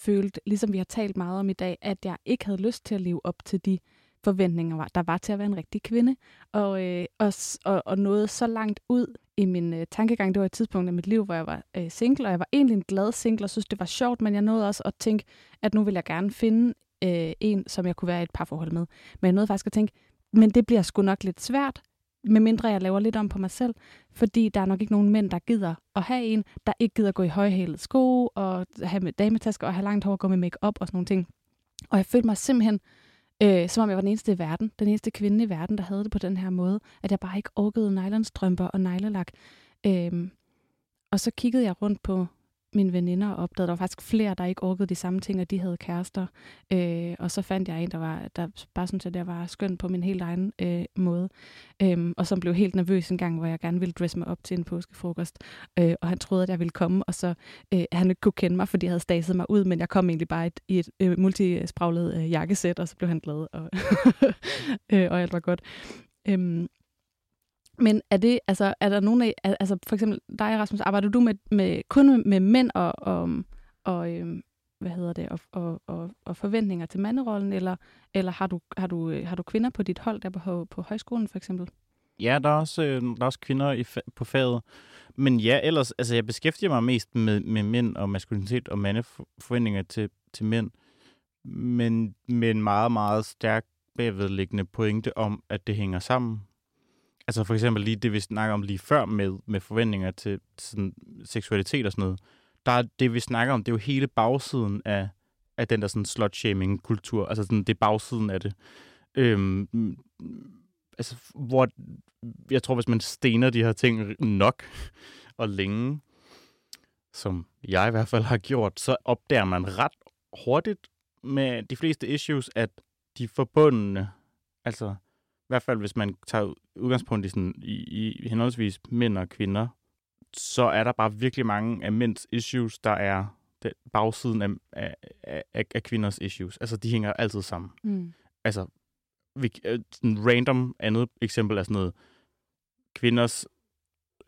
følte, ligesom vi har talt meget om i dag, at jeg ikke havde lyst til at leve op til de forventninger, der var til at være en rigtig kvinde. Og, øh, og, og, og noget så langt ud i min øh, tankegang, det var et tidspunkt i mit liv, hvor jeg var øh, single, og jeg var egentlig en glad single, og synes, det var sjovt, men jeg nåede også at tænke, at nu vil jeg gerne finde øh, en, som jeg kunne være i et parforhold med. Men jeg nåede faktisk at tænke, men det bliver sgu nok lidt svært, medmindre jeg laver lidt om på mig selv, fordi der er nok ikke nogen mænd, der gider at have en, der ikke gider at gå i højhælede sko, og have med dametasker, og have langt hår, og gå med makeup og sådan nogle ting. Og jeg følte mig simpelthen, øh, som om jeg var den eneste i verden, den eneste kvinde i verden, der havde det på den her måde, at jeg bare ikke orkede nylonstrømper og neglelak. Øh, og så kiggede jeg rundt på mine veninder opdagede, at der var faktisk flere, der ikke orkede de samme ting, og de havde kærester. Øh, og så fandt jeg en, der, var, der bare syntes, at det var skønt på min helt egen øh, måde. Øh, og som blev helt nervøs en gang, hvor jeg gerne ville dresse mig op til en påskefrokost. Øh, og han troede, at jeg ville komme, og så øh, han ikke kunne kende mig, fordi jeg havde staset mig ud, men jeg kom egentlig bare et, i et øh, multispraglet øh, jakkesæt, og så blev han glad, og, øh, og alt var godt. Øh, men er det, altså, er der nogen af, altså for eksempel dig, Rasmus, arbejder du med, med kun med mænd og, og, og øhm, hvad hedder det, og, og, og, og forventninger til manderollen, eller, eller har, du, har, du, øh, har du kvinder på dit hold der på, på højskolen for eksempel? Ja, der er også, øh, der er også kvinder i, på faget. Men ja, ellers, altså jeg beskæftiger mig mest med, med mænd og maskulinitet og mandeforventninger til, til mænd. Men med en meget, meget stærk bagvedliggende pointe om, at det hænger sammen. Altså for eksempel lige det, vi snakker om lige før med, med forventninger til sådan, seksualitet og sådan noget. Der er det, vi snakker om, det er jo hele bagsiden af, af den der sådan slut-shaming-kultur. Altså sådan, det er bagsiden af det. Øhm, mm, altså, hvor jeg tror, hvis man stener de her ting nok og længe, som jeg i hvert fald har gjort, så opdager man ret hurtigt med de fleste issues, at de forbundne, altså hvert fald hvis man tager udgangspunkt i, sådan, i, i henholdsvis mænd og kvinder, så er der bare virkelig mange af mænds issues, der er den bagsiden af, af, af, af kvinders issues. Altså, de hænger altid sammen. Mm. Altså, vi, øh, sådan random andet eksempel er sådan noget, kvinders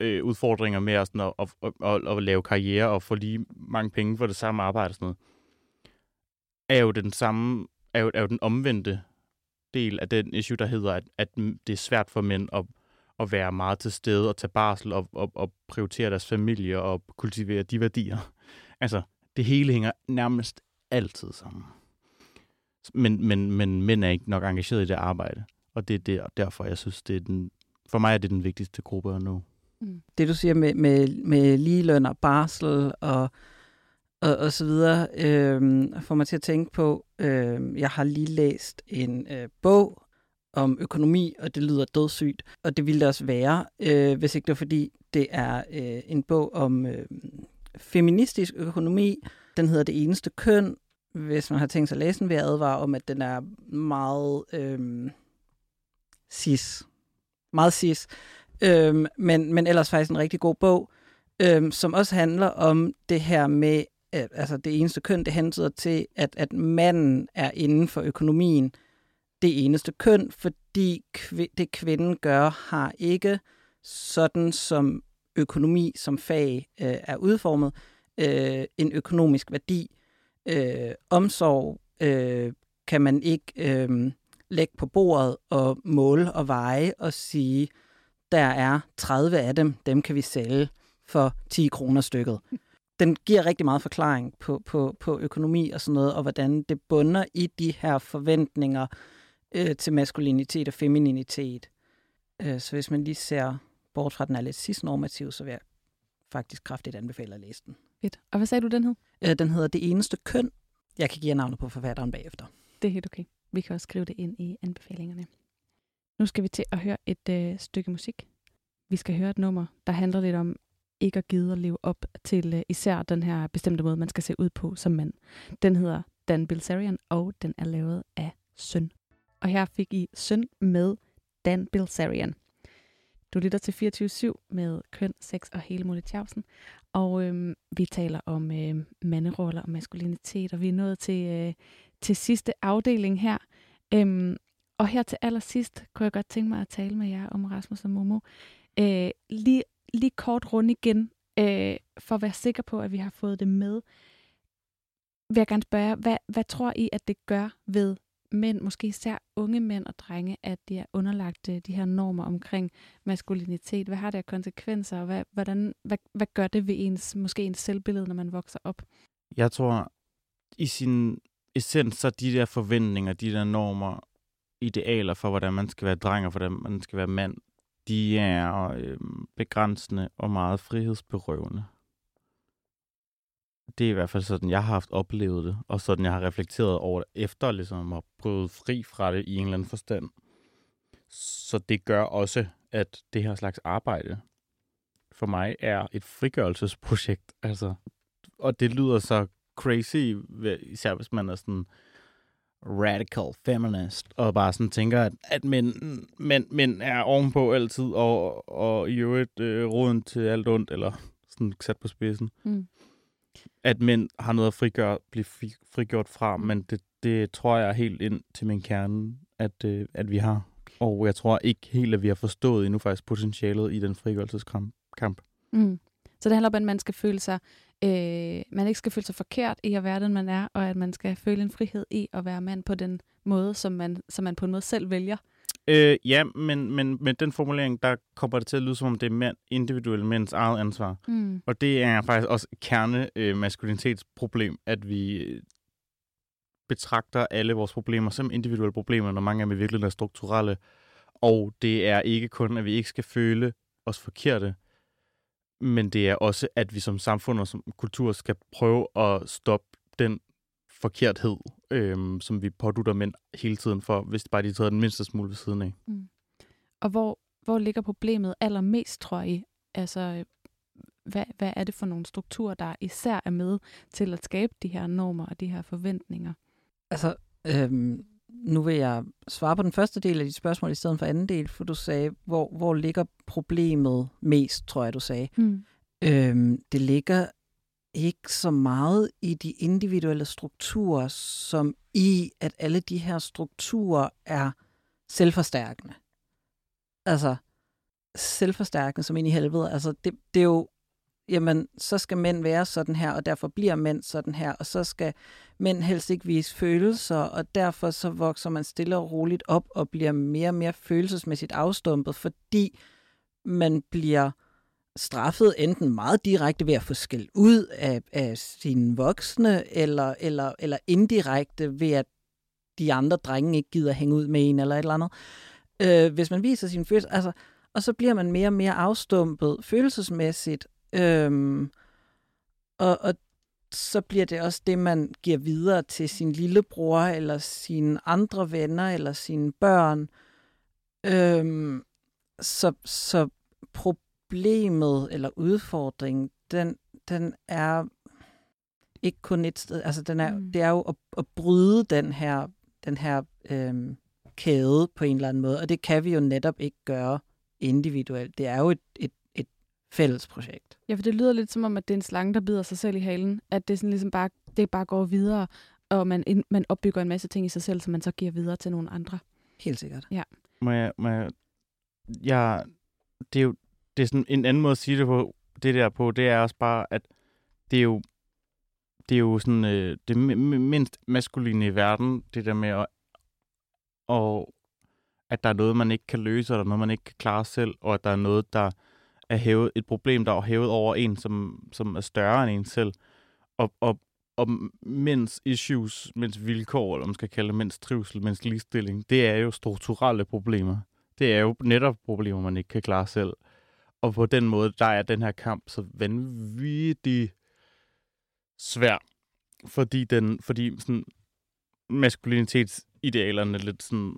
øh, udfordringer med at, sådan, at, at, at, at, at lave karriere og få lige mange penge for det samme arbejde og sådan noget, er jo den samme, er jo, er jo den omvendte del af den issue, der hedder, at, at det er svært for mænd at, at være meget til stede og tage barsel og, og, og prioritere deres familie og kultivere de værdier. Altså, det hele hænger nærmest altid sammen. Men, men, men mænd er ikke nok engageret i det arbejde. Og det er det, derfor, jeg synes, det er den, for mig er det den vigtigste gruppe at nå. Mm. Det du siger med, med, med ligeløn og barsel og og, og så videre, øh, får mig til at tænke på, øh, jeg har lige læst en øh, bog om økonomi, og det lyder dødssygt, og det ville det også være, øh, hvis ikke det var fordi, det er øh, en bog om øh, feministisk økonomi. Den hedder Det eneste køn. Hvis man har tænkt sig at læse den, vil jeg advare om, at den er meget øh, cis. Meget cis. Øh, men, men ellers faktisk en rigtig god bog, øh, som også handler om det her med, altså det eneste køn, det hentyder til, at, at manden er inden for økonomien det eneste køn, fordi kv- det kvinden gør, har ikke sådan som økonomi som fag øh, er udformet, øh, en økonomisk værdi. Øh, omsorg øh, kan man ikke øh, lægge på bordet og måle og veje og sige, der er 30 af dem, dem kan vi sælge for 10 kroner stykket den giver rigtig meget forklaring på, på, på økonomi og sådan noget, og hvordan det bunder i de her forventninger øh, til maskulinitet og femininitet. Øh, så hvis man lige ser bort fra, den er lidt cis-normativ, så vil jeg faktisk kraftigt anbefale at læse den. Fedt. Og hvad sagde du, den hed? Øh, den hedder Det eneste køn. Jeg kan give navnet på forfatteren bagefter. Det er helt okay. Vi kan også skrive det ind i anbefalingerne. Nu skal vi til at høre et øh, stykke musik. Vi skal høre et nummer, der handler lidt om ikke at gide at leve op til øh, især den her bestemte måde, man skal se ud på som mand. Den hedder Dan Bilzerian, og den er lavet af Søn. Og her fik I Søn med Dan Bilzerian. Du lytter til 24-7 med køn, sex og hele Molletjavsen. Og øhm, vi taler om øh, manderoller og maskulinitet, og vi er nået til, øh, til sidste afdeling her. Øhm, og her til allersidst kunne jeg godt tænke mig at tale med jer om Rasmus og Momo. Øh, lige lige kort rundt igen, øh, for at være sikker på, at vi har fået det med. Vil jeg gerne spørge, hvad, hvad tror I, at det gør ved mænd, måske især unge mænd og drenge, at de er underlagt øh, de her normer omkring maskulinitet? Hvad har det af konsekvenser, og hvad, hvordan, hvad, hvad gør det ved ens, måske ens selvbillede, når man vokser op? Jeg tror, i sin essens, så de der forventninger, de der normer, idealer for, hvordan man skal være dreng og hvordan man skal være mand, de er øh, begrænsende og meget frihedsberøvende. Det er i hvert fald sådan, jeg har haft oplevet det, og sådan jeg har reflekteret over det efter, ligesom at prøve fri fra det i en eller anden forstand. Så det gør også, at det her slags arbejde for mig er et frigørelsesprojekt. Altså og det lyder så crazy, især hvis man er sådan radical feminist, og bare sådan tænker, at, at mænd, mænd, mænd er ovenpå altid, og, og i øvrigt øh, roden til alt ondt, eller sådan sat på spidsen. Mm. At mænd har noget at frigøre, blive frigjort fra, mm. men det, det tror jeg helt ind til min kerne, at, øh, at vi har. Og jeg tror ikke helt, at vi har forstået endnu faktisk potentialet i den frigørelseskamp. Mm. Så det handler om, at man skal føle sig, øh, man ikke skal føle sig forkert i at være den, man er, og at man skal føle en frihed i at være mand på den måde, som man, som man på en måde selv vælger. Øh, ja, men, men med den formulering, der kommer det til at lyde som om, det er mænd, individuelle mænds eget ansvar. Mm. Og det er faktisk også kerne øh, maskulinitetsproblem, at vi betragter alle vores problemer som individuelle problemer, når mange af dem i virkeligheden er strukturelle. Og det er ikke kun, at vi ikke skal føle os forkerte, men det er også, at vi som samfund og som kultur skal prøve at stoppe den forkerthed, øhm, som vi pådutter mænd hele tiden for, hvis bare de tager den mindste smule ved siden af. Mm. Og hvor, hvor ligger problemet allermest, tror I? Altså, hvad, hvad er det for nogle strukturer, der især er med til at skabe de her normer og de her forventninger? Altså, øhm, nu vil jeg svare på den første del af dit spørgsmål i stedet for anden del, for du sagde, hvor, hvor ligger problemet mest, tror jeg, du sagde. Mm. Øhm, det ligger ikke så meget i de individuelle strukturer, som i, at alle de her strukturer er selvforstærkende. Altså, selvforstærkende som ind i helvede. Altså, det, det er jo jamen, så skal mænd være sådan her, og derfor bliver mænd sådan her, og så skal mænd helst ikke vise følelser, og derfor så vokser man stille og roligt op og bliver mere og mere følelsesmæssigt afstumpet, fordi man bliver straffet enten meget direkte ved at få skæld ud af, af sine voksne, eller, eller, eller indirekte ved, at de andre drenge ikke gider hænge ud med en, eller et eller andet. Øh, hvis man viser sine følelser, altså, og så bliver man mere og mere afstumpet følelsesmæssigt, Øhm, og, og så bliver det også det, man giver videre til sin lillebror, eller sine andre venner, eller sine børn. Øhm, så, så problemet eller udfordringen, den, den er ikke kun et sted. Altså, den er, mm. det er jo at, at bryde den her, den her øhm, kæde på en eller anden måde, og det kan vi jo netop ikke gøre individuelt. Det er jo et, et fælles projekt. Ja, for det lyder lidt som om, at det er en slange, der bider sig selv i halen. At det sådan ligesom bare, det bare går videre, og man, man opbygger en masse ting i sig selv, som man så giver videre til nogle andre. Helt sikkert. Ja. Må jeg, må jeg, jeg, det er jo det er sådan en anden måde at sige det på, det der på, det er også bare, at det er jo, det er jo sådan øh, det mindst maskuline i verden, det der med at, og at der er noget, man ikke kan løse, eller noget, man ikke kan klare selv, og at der er noget, der er hævet, et problem, der er hævet over en, som, som er større end en selv. Og, og, og mens issues, mens vilkår, eller man skal kalde det mens trivsel, mens ligestilling, det er jo strukturelle problemer. Det er jo netop problemer, man ikke kan klare selv. Og på den måde, der er den her kamp så vanvittig svær. Fordi, den, fordi sådan, maskulinitetsidealerne lidt sådan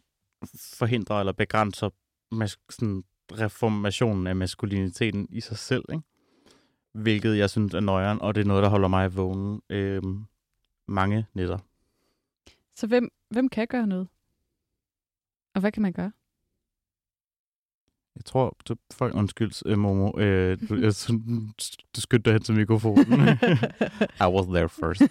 forhindrer eller begrænser mas- sådan reformationen af maskuliniteten i sig selv, ikke? hvilket jeg synes er nøjeren, og det er noget, der holder mig vågen øh, mange nætter. Så hvem, hvem kan gøre noget? Og hvad kan man gøre? Jeg tror, du, folk, undskyld, øh, Momo, øh, du, jeg, du skyndte hen til mikrofonen. I was there first.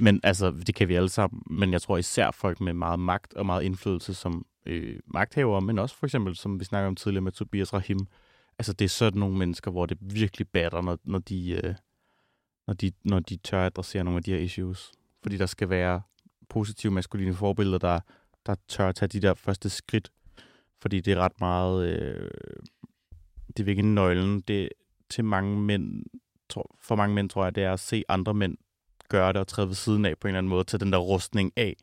Men altså, det kan vi alle sammen. Men jeg tror især folk med meget magt og meget indflydelse, som øh, magthavere, men også for eksempel, som vi snakker om tidligere med Tobias Rahim, altså det er sådan nogle mennesker, hvor det virkelig batter, når, når, de, øh, når, de, når de tør adressere nogle af de her issues. Fordi der skal være positive maskuline forbilleder, der, der tør at tage de der første skridt. Fordi det er ret meget... Øh, det er virkelig nøglen. Det til mange mænd, for mange mænd tror jeg, det er at se andre mænd gøre det og træde ved siden af på en eller anden måde, til den der rustning af,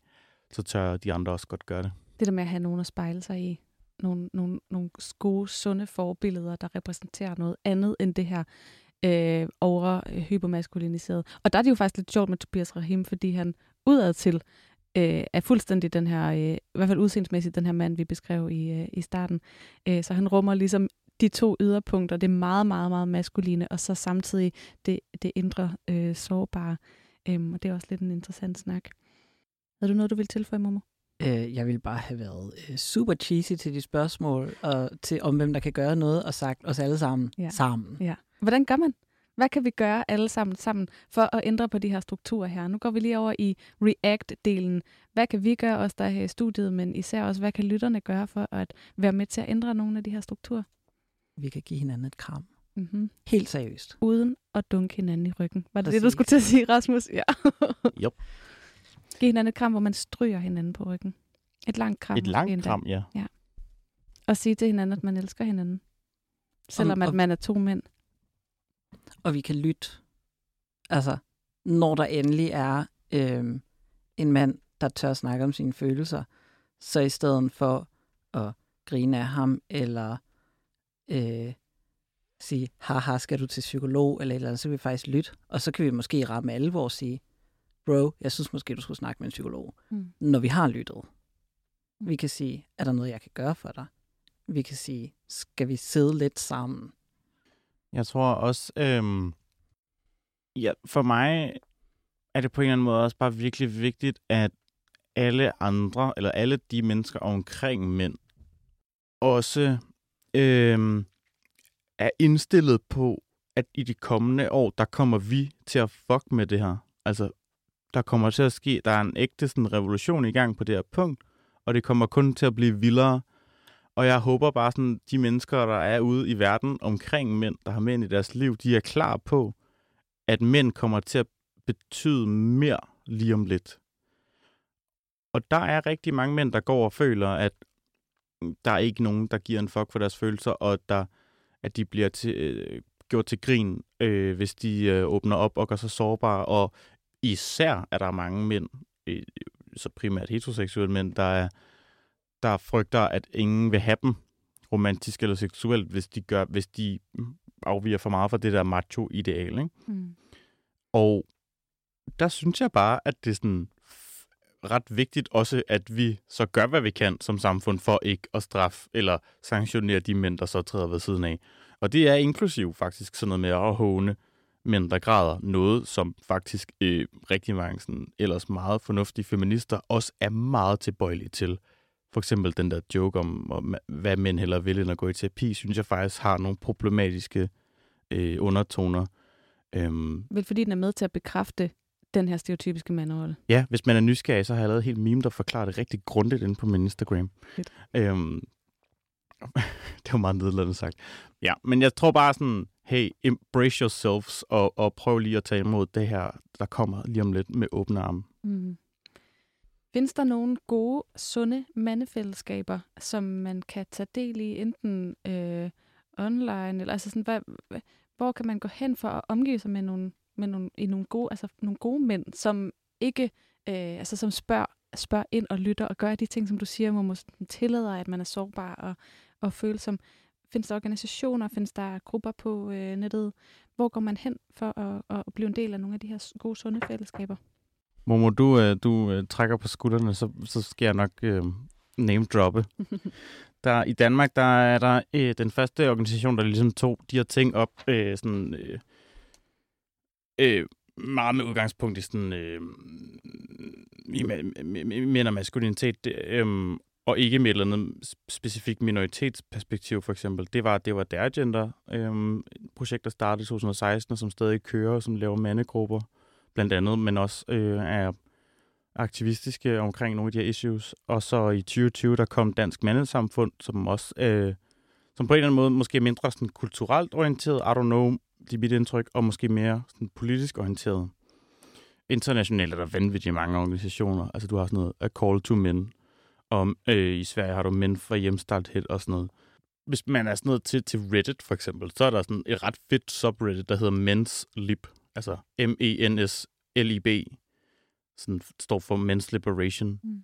så tør de andre også godt gøre det. Det der med at have nogen at spejle sig i. Nogle, nogle, nogle gode, sunde forbilleder, der repræsenterer noget andet end det her øh, over øh, hypermaskuliniseret. Og der er det jo faktisk lidt sjovt med Tobias Rahim, fordi han udad til øh, er fuldstændig den her, øh, i hvert fald udseendsmæssigt, den her mand, vi beskrev i, øh, i starten. Øh, så han rummer ligesom de to yderpunkter, det meget, meget, meget maskuline, og så samtidig det, det indre øh, sårbare. Øhm, og det er også lidt en interessant snak. Er du noget, du vil tilføje, Momo? Øh, jeg ville bare have været øh, super cheesy til de spørgsmål, og til om hvem der kan gøre noget, og sagt os alle sammen Ja. sammen. Ja. Hvordan gør man? Hvad kan vi gøre alle sammen sammen for at ændre på de her strukturer her? Nu går vi lige over i React-delen. Hvad kan vi gøre, os der er her i studiet, men især også, hvad kan lytterne gøre for at være med til at ændre nogle af de her strukturer? Vi kan give hinanden et kram. Mm-hmm. Helt seriøst. Uden at dunke hinanden i ryggen. Var det det, du Præcis. skulle til at sige, Rasmus? Ja. Yep. Giv hinanden et kram, hvor man stryger hinanden på ryggen. Et langt kram. Et langt endda. kram, ja. Og sige til hinanden, at man elsker hinanden. Selvom og- at man er to mænd. Og vi kan lytte. Altså, når der endelig er øh, en mand, der tør snakke om sine følelser, så i stedet for at grine af ham, eller øh, sige, haha, skal du til psykolog, eller et eller andet, så kan vi faktisk lytte. Og så kan vi måske ramme alvor og sige, bro, jeg synes måske, du skulle snakke med en psykolog. Mm. Når vi har lyttet. Vi kan sige, er der noget, jeg kan gøre for dig? Vi kan sige, skal vi sidde lidt sammen? Jeg tror også, øhm, ja, for mig er det på en eller anden måde også bare virkelig vigtigt, at alle andre, eller alle de mennesker omkring mænd, også øhm, er indstillet på, at i de kommende år, der kommer vi til at fuck med det her. Altså, der kommer til at ske, der er en ægte sådan, revolution i gang på det her punkt, og det kommer kun til at blive vildere. Og jeg håber bare sådan, de mennesker, der er ude i verden omkring mænd, der har mænd i deres liv, de er klar på, at mænd kommer til at betyde mere lige om lidt. Og der er rigtig mange mænd, der går og føler, at der er ikke nogen, der giver en fuck for deres følelser, og der, at de bliver til, øh, gjort til grin, øh, hvis de øh, åbner op og gør sig sårbare. Og især er der mange mænd, øh, så primært heteroseksuelle mænd, der er der frygter, at ingen vil have dem romantisk eller seksuelt, hvis de gør, hvis de afviger for meget fra det der macho-ideal. Ikke? Mm. Og der synes jeg bare, at det er sådan ret vigtigt også, at vi så gør, hvad vi kan som samfund for ikke at straffe eller sanktionere de mænd, der så træder ved siden af. Og det er inklusiv faktisk sådan noget med at håne mænd, der græder noget, som faktisk øh, rigtig mange sådan, ellers meget fornuftige feminister også er meget tilbøjelige til. For eksempel den der joke om, om hvad mænd heller vil end at gå i terapi, synes jeg faktisk har nogle problematiske øh, undertoner. Øhm, Vel fordi den er med til at bekræfte den her stereotypiske manderolle. Ja, hvis man er nysgerrig, så har jeg lavet et helt meme, der forklarer det rigtig grundigt inde på min Instagram. Fedt. Øhm, det var meget nedladende sagt. Ja, men jeg tror bare sådan, hey, embrace yourselves, og, og prøv lige at tage imod det her, der kommer lige om lidt med åbne arme. Mm. Findes der nogle gode, sunde mandefællesskaber, som man kan tage del i, enten øh, online, eller altså sådan, hvad, hvor kan man gå hen for at omgive sig med nogle, med nogle, i nogle, gode, altså nogle gode mænd, som ikke, øh, altså som spørger, spørger ind og lytter og gør de ting, som du siger, hvor man tillader, at man er sårbar og, og følsom. Findes der organisationer, findes der grupper på øh, nettet? Hvor går man hen for at, at blive en del af nogle af de her gode, sunde fællesskaber? Momo, du, øh, du øh, trækker på skuldrene, så, så skal jeg nok øh, name droppe. Der, I Danmark der er der øh, den første organisation, der ligesom tog de her ting op, øh, sådan, øh, øh, meget med udgangspunkt i sådan, øh, i ma- ma- mænd og maskulinitet, øh, og ikke med et eller andet specifikt minoritetsperspektiv for eksempel. Det var, det var der agenda øhm, projekt, der startede i 2016, og som stadig kører, og som laver mandegrupper blandt andet, men også øh, er aktivistiske omkring nogle af de her issues. Og så i 2020, der kom Dansk Mandesamfund, som også, øh, som på en eller anden måde måske er mindre sådan kulturelt orienteret, I don't know, det er mit indtryk, og måske mere sådan politisk orienteret. Internationalt er der vanvittigt mange organisationer. Altså du har sådan noget A Call to Men, og øh, i Sverige har du Men for Hjemstarthed og sådan noget. Hvis man er sådan noget til, til Reddit for eksempel, så er der sådan et ret fedt subreddit, der hedder Men's Lib, altså M-E-N-S-L-I-B, sådan står for Men's Liberation. Mm.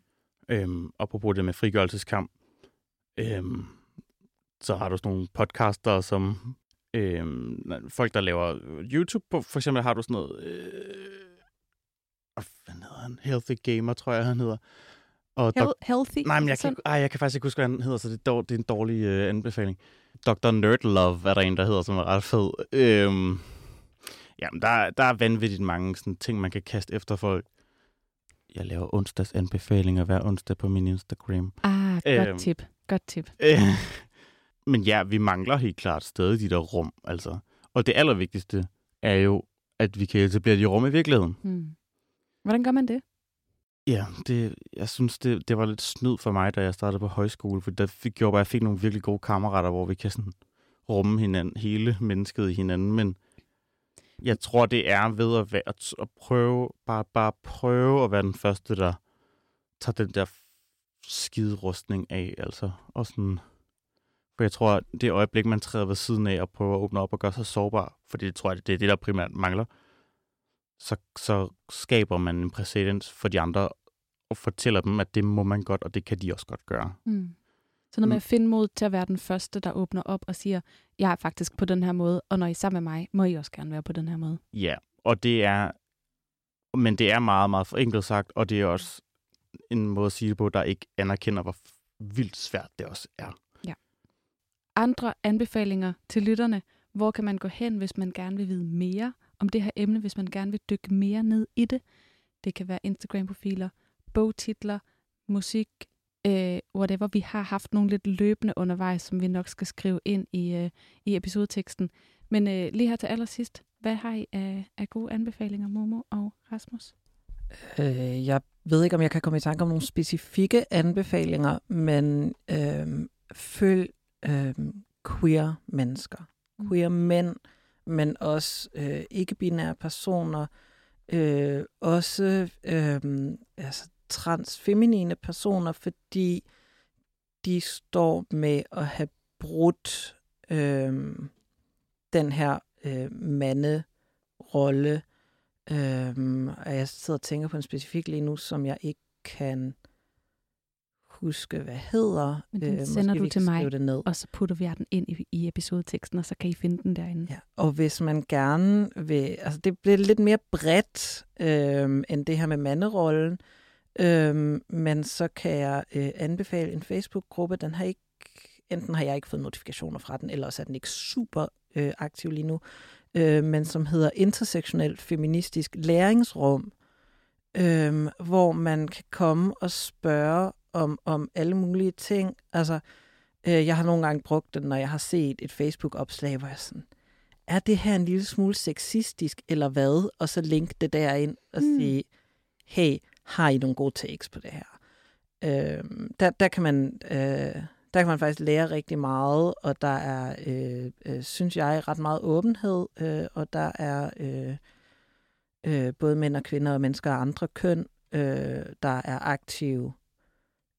Øhm, apropos det med frigørelseskamp, øhm, så har du sådan nogle podcaster, som øhm, folk, der laver YouTube på, for eksempel har du sådan noget, øh, hvad hedder han? Healthy Gamer, tror jeg, han hedder. Og Hel- healthy? Nej, men jeg kan, ej, jeg kan faktisk ikke huske, hvad han hedder, så det er, det er en dårlig øh, anbefaling. Dr. Nerdlove er der en, der hedder, som er ret fed. Øhm, jamen, der, der er vanvittigt mange sådan, ting, man kan kaste efter folk. Jeg laver onsdags anbefalinger hver onsdag på min Instagram. Ah, godt Øhm. tip. Godt tip. Øh, men ja, vi mangler helt klart stadig de der rum, altså. Og det allervigtigste er jo, at vi kan etablere de rum i virkeligheden. Hmm. Hvordan gør man det? Ja, det, jeg synes, det, det var lidt snyd for mig, da jeg startede på højskole, for der fik, gjorde bare, at jeg fik nogle virkelig gode kammerater, hvor vi kan sådan rumme hinanden, hele mennesket i hinanden, men jeg tror, det er ved at, være, at, at prøve, bare, bare prøve at være den første, der tager den der skide rustning af, altså, og sådan, for jeg tror, at det øjeblik, man træder ved siden af og prøver at åbne op og gøre sig sårbar, for det tror jeg, det er det, der primært mangler, så, så skaber man en præcedens for de andre og fortæller dem, at det må man godt, og det kan de også godt gøre. Hmm. Så noget med Mm. at finde mod til at være den første, der åbner op og siger, jeg er faktisk på den her måde, og når I er sammen med mig, må I også gerne være på den her måde. Ja, og det er, men det er meget, meget forenklet sagt, og det er også en måde at sige det på, der ikke anerkender, hvor vildt svært det også er. Andre anbefalinger til lytterne, hvor kan man gå hen, hvis man gerne vil vide mere om det her emne, hvis man gerne vil dykke mere ned i det. Det kan være Instagram-profiler, bogtitler, musik, øh, whatever. Vi har haft nogle lidt løbende undervejs, som vi nok skal skrive ind i, øh, i episodeteksten. Men øh, lige her til allersidst, hvad har I af, af gode anbefalinger, Momo og Rasmus? Øh, jeg ved ikke, om jeg kan komme i tanke om nogle specifikke anbefalinger, men øh, følg øh, queer mennesker. Mm. Queer mænd, men også øh, ikke-binære personer. Øh, også øh, altså, transfeminine personer, fordi de står med at have brudt øh, den her øh, manderolle, Øh, og jeg sidder og tænker på en specifik lige nu, som jeg ikke kan huske, hvad hedder. Men den Øh, sender du til mig. Det ned. Og så putter vi den ind i, i episodeteksten, og så kan I finde den derinde. Ja. Og hvis man gerne vil... Altså, det bliver lidt mere bredt, øhm, end det her med manderollen. Øhm, men så kan jeg øh, anbefale en Facebook-gruppe. Den har ikke... Enten har jeg ikke fået notifikationer fra den, eller også er den ikke super øh, aktiv lige nu. Øh, men som hedder Intersektionel Feministisk Læringsrum. Øhm, hvor man kan komme og spørge om, om alle mulige ting. Altså, øh, jeg har nogle gange brugt den, når jeg har set et Facebook-opslag, hvor jeg sådan, er det her en lille smule sexistisk, eller hvad? Og så link det derind og mm. sige, hey, har I nogle gode takes på det her? Øh, der, der, kan man, øh, der kan man faktisk lære rigtig meget, og der er, øh, øh, synes jeg, ret meget åbenhed, øh, og der er øh, øh, både mænd og kvinder og mennesker af andre køn, øh, der er aktive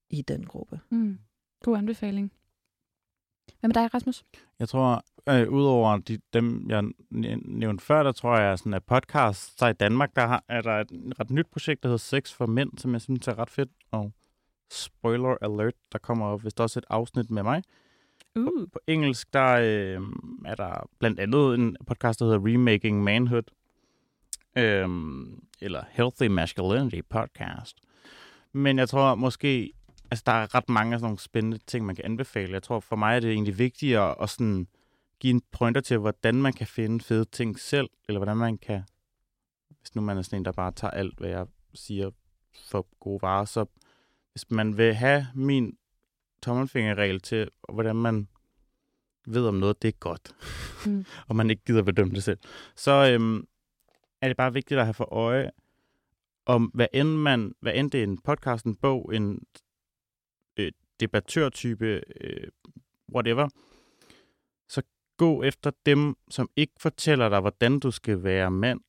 i den gruppe. Mm. God anbefaling. Hvad med dig, Rasmus? Jeg tror, øh, udover de, dem, jeg næ- nævnte før, der tror jeg, sådan, at podcast, så i Danmark, der har, er der et ret nyt projekt, der hedder Sex for Mænd, som jeg synes er ret fedt. Og spoiler alert, der kommer vist også et afsnit med mig. Uh. På, på engelsk, der øh, er der blandt andet en podcast, der hedder Remaking Manhood. Øhm, eller Healthy Masculinity Podcast. Men jeg tror måske, altså der er ret mange af sådan nogle spændende ting, man kan anbefale. Jeg tror for mig er det egentlig vigtigere at sådan give en pointer til, hvordan man kan finde fede ting selv, eller hvordan man kan, hvis nu man er sådan en, der bare tager alt, hvad jeg siger for gode varer, så hvis man vil have min tommelfingerregel til, hvordan man ved, om noget det er godt, Mm. og man ikke gider bedømme det selv, så øhm, er det bare vigtigt at have for øje, om hvad end, man, hvad end det er en podcast, en bog, en øh, debattørtype, øh, whatever, så gå efter dem, som ikke fortæller dig, hvordan du skal være mand,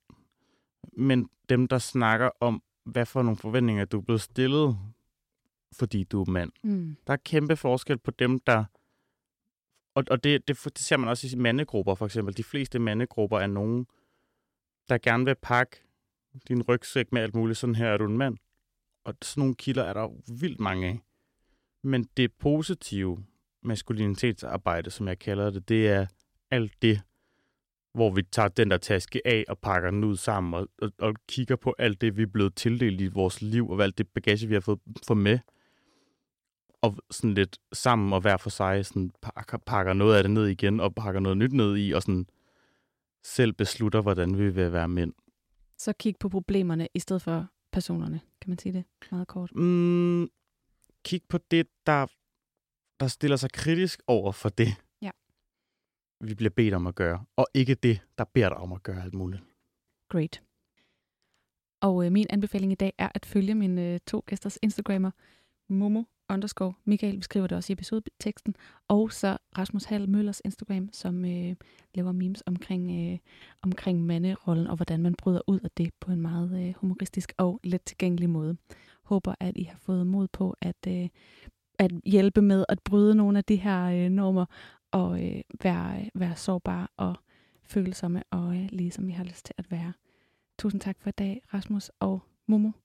men dem, der snakker om, hvad for nogle forventninger du er blevet stillet, fordi du er mand. Mm. Der er kæmpe forskel på dem, der... Og, og det, det, det ser man også i mandegrupper, for eksempel. De fleste mandegrupper er nogen, der gerne vil pakke din rygsæk med alt muligt. Sådan her er du en mand. Og sådan nogle kilder er der vildt mange af. Men det positive maskulinitetsarbejde, som jeg kalder det, det er alt det, hvor vi tager den der taske af og pakker den ud sammen og, og, og kigger på alt det, vi er blevet tildelt i vores liv, og alt det bagage, vi har fået, fået med og sådan lidt sammen og hver for sig sådan pakker, pakker noget af det ned igen og pakker noget nyt ned i og sådan selv beslutter, hvordan vi vil være mænd. Så kig på problemerne i stedet for personerne. Kan man sige det meget kort? Mm, kig på det, der, der stiller sig kritisk over for det, Ja. vi bliver bedt om at gøre, og ikke det, der beder dig om at gøre alt muligt. Great. Og øh, min anbefaling i dag er at følge mine øh, to gæsters Instagrammer, Momo underscore Michael, vi skriver det også i episodeteksten, og så Rasmus Hall Møllers Instagram, som øh, laver memes omkring, øh, omkring manderollen, og hvordan man bryder ud af det på en meget øh, humoristisk og let tilgængelig måde. Håber, at I har fået mod på at, øh, at hjælpe med at bryde nogle af de her øh, normer, og øh, være, øh, være sårbare og følsomme, og øh, ligesom I har lyst til at være. Tusind tak for i dag, Rasmus og Momo.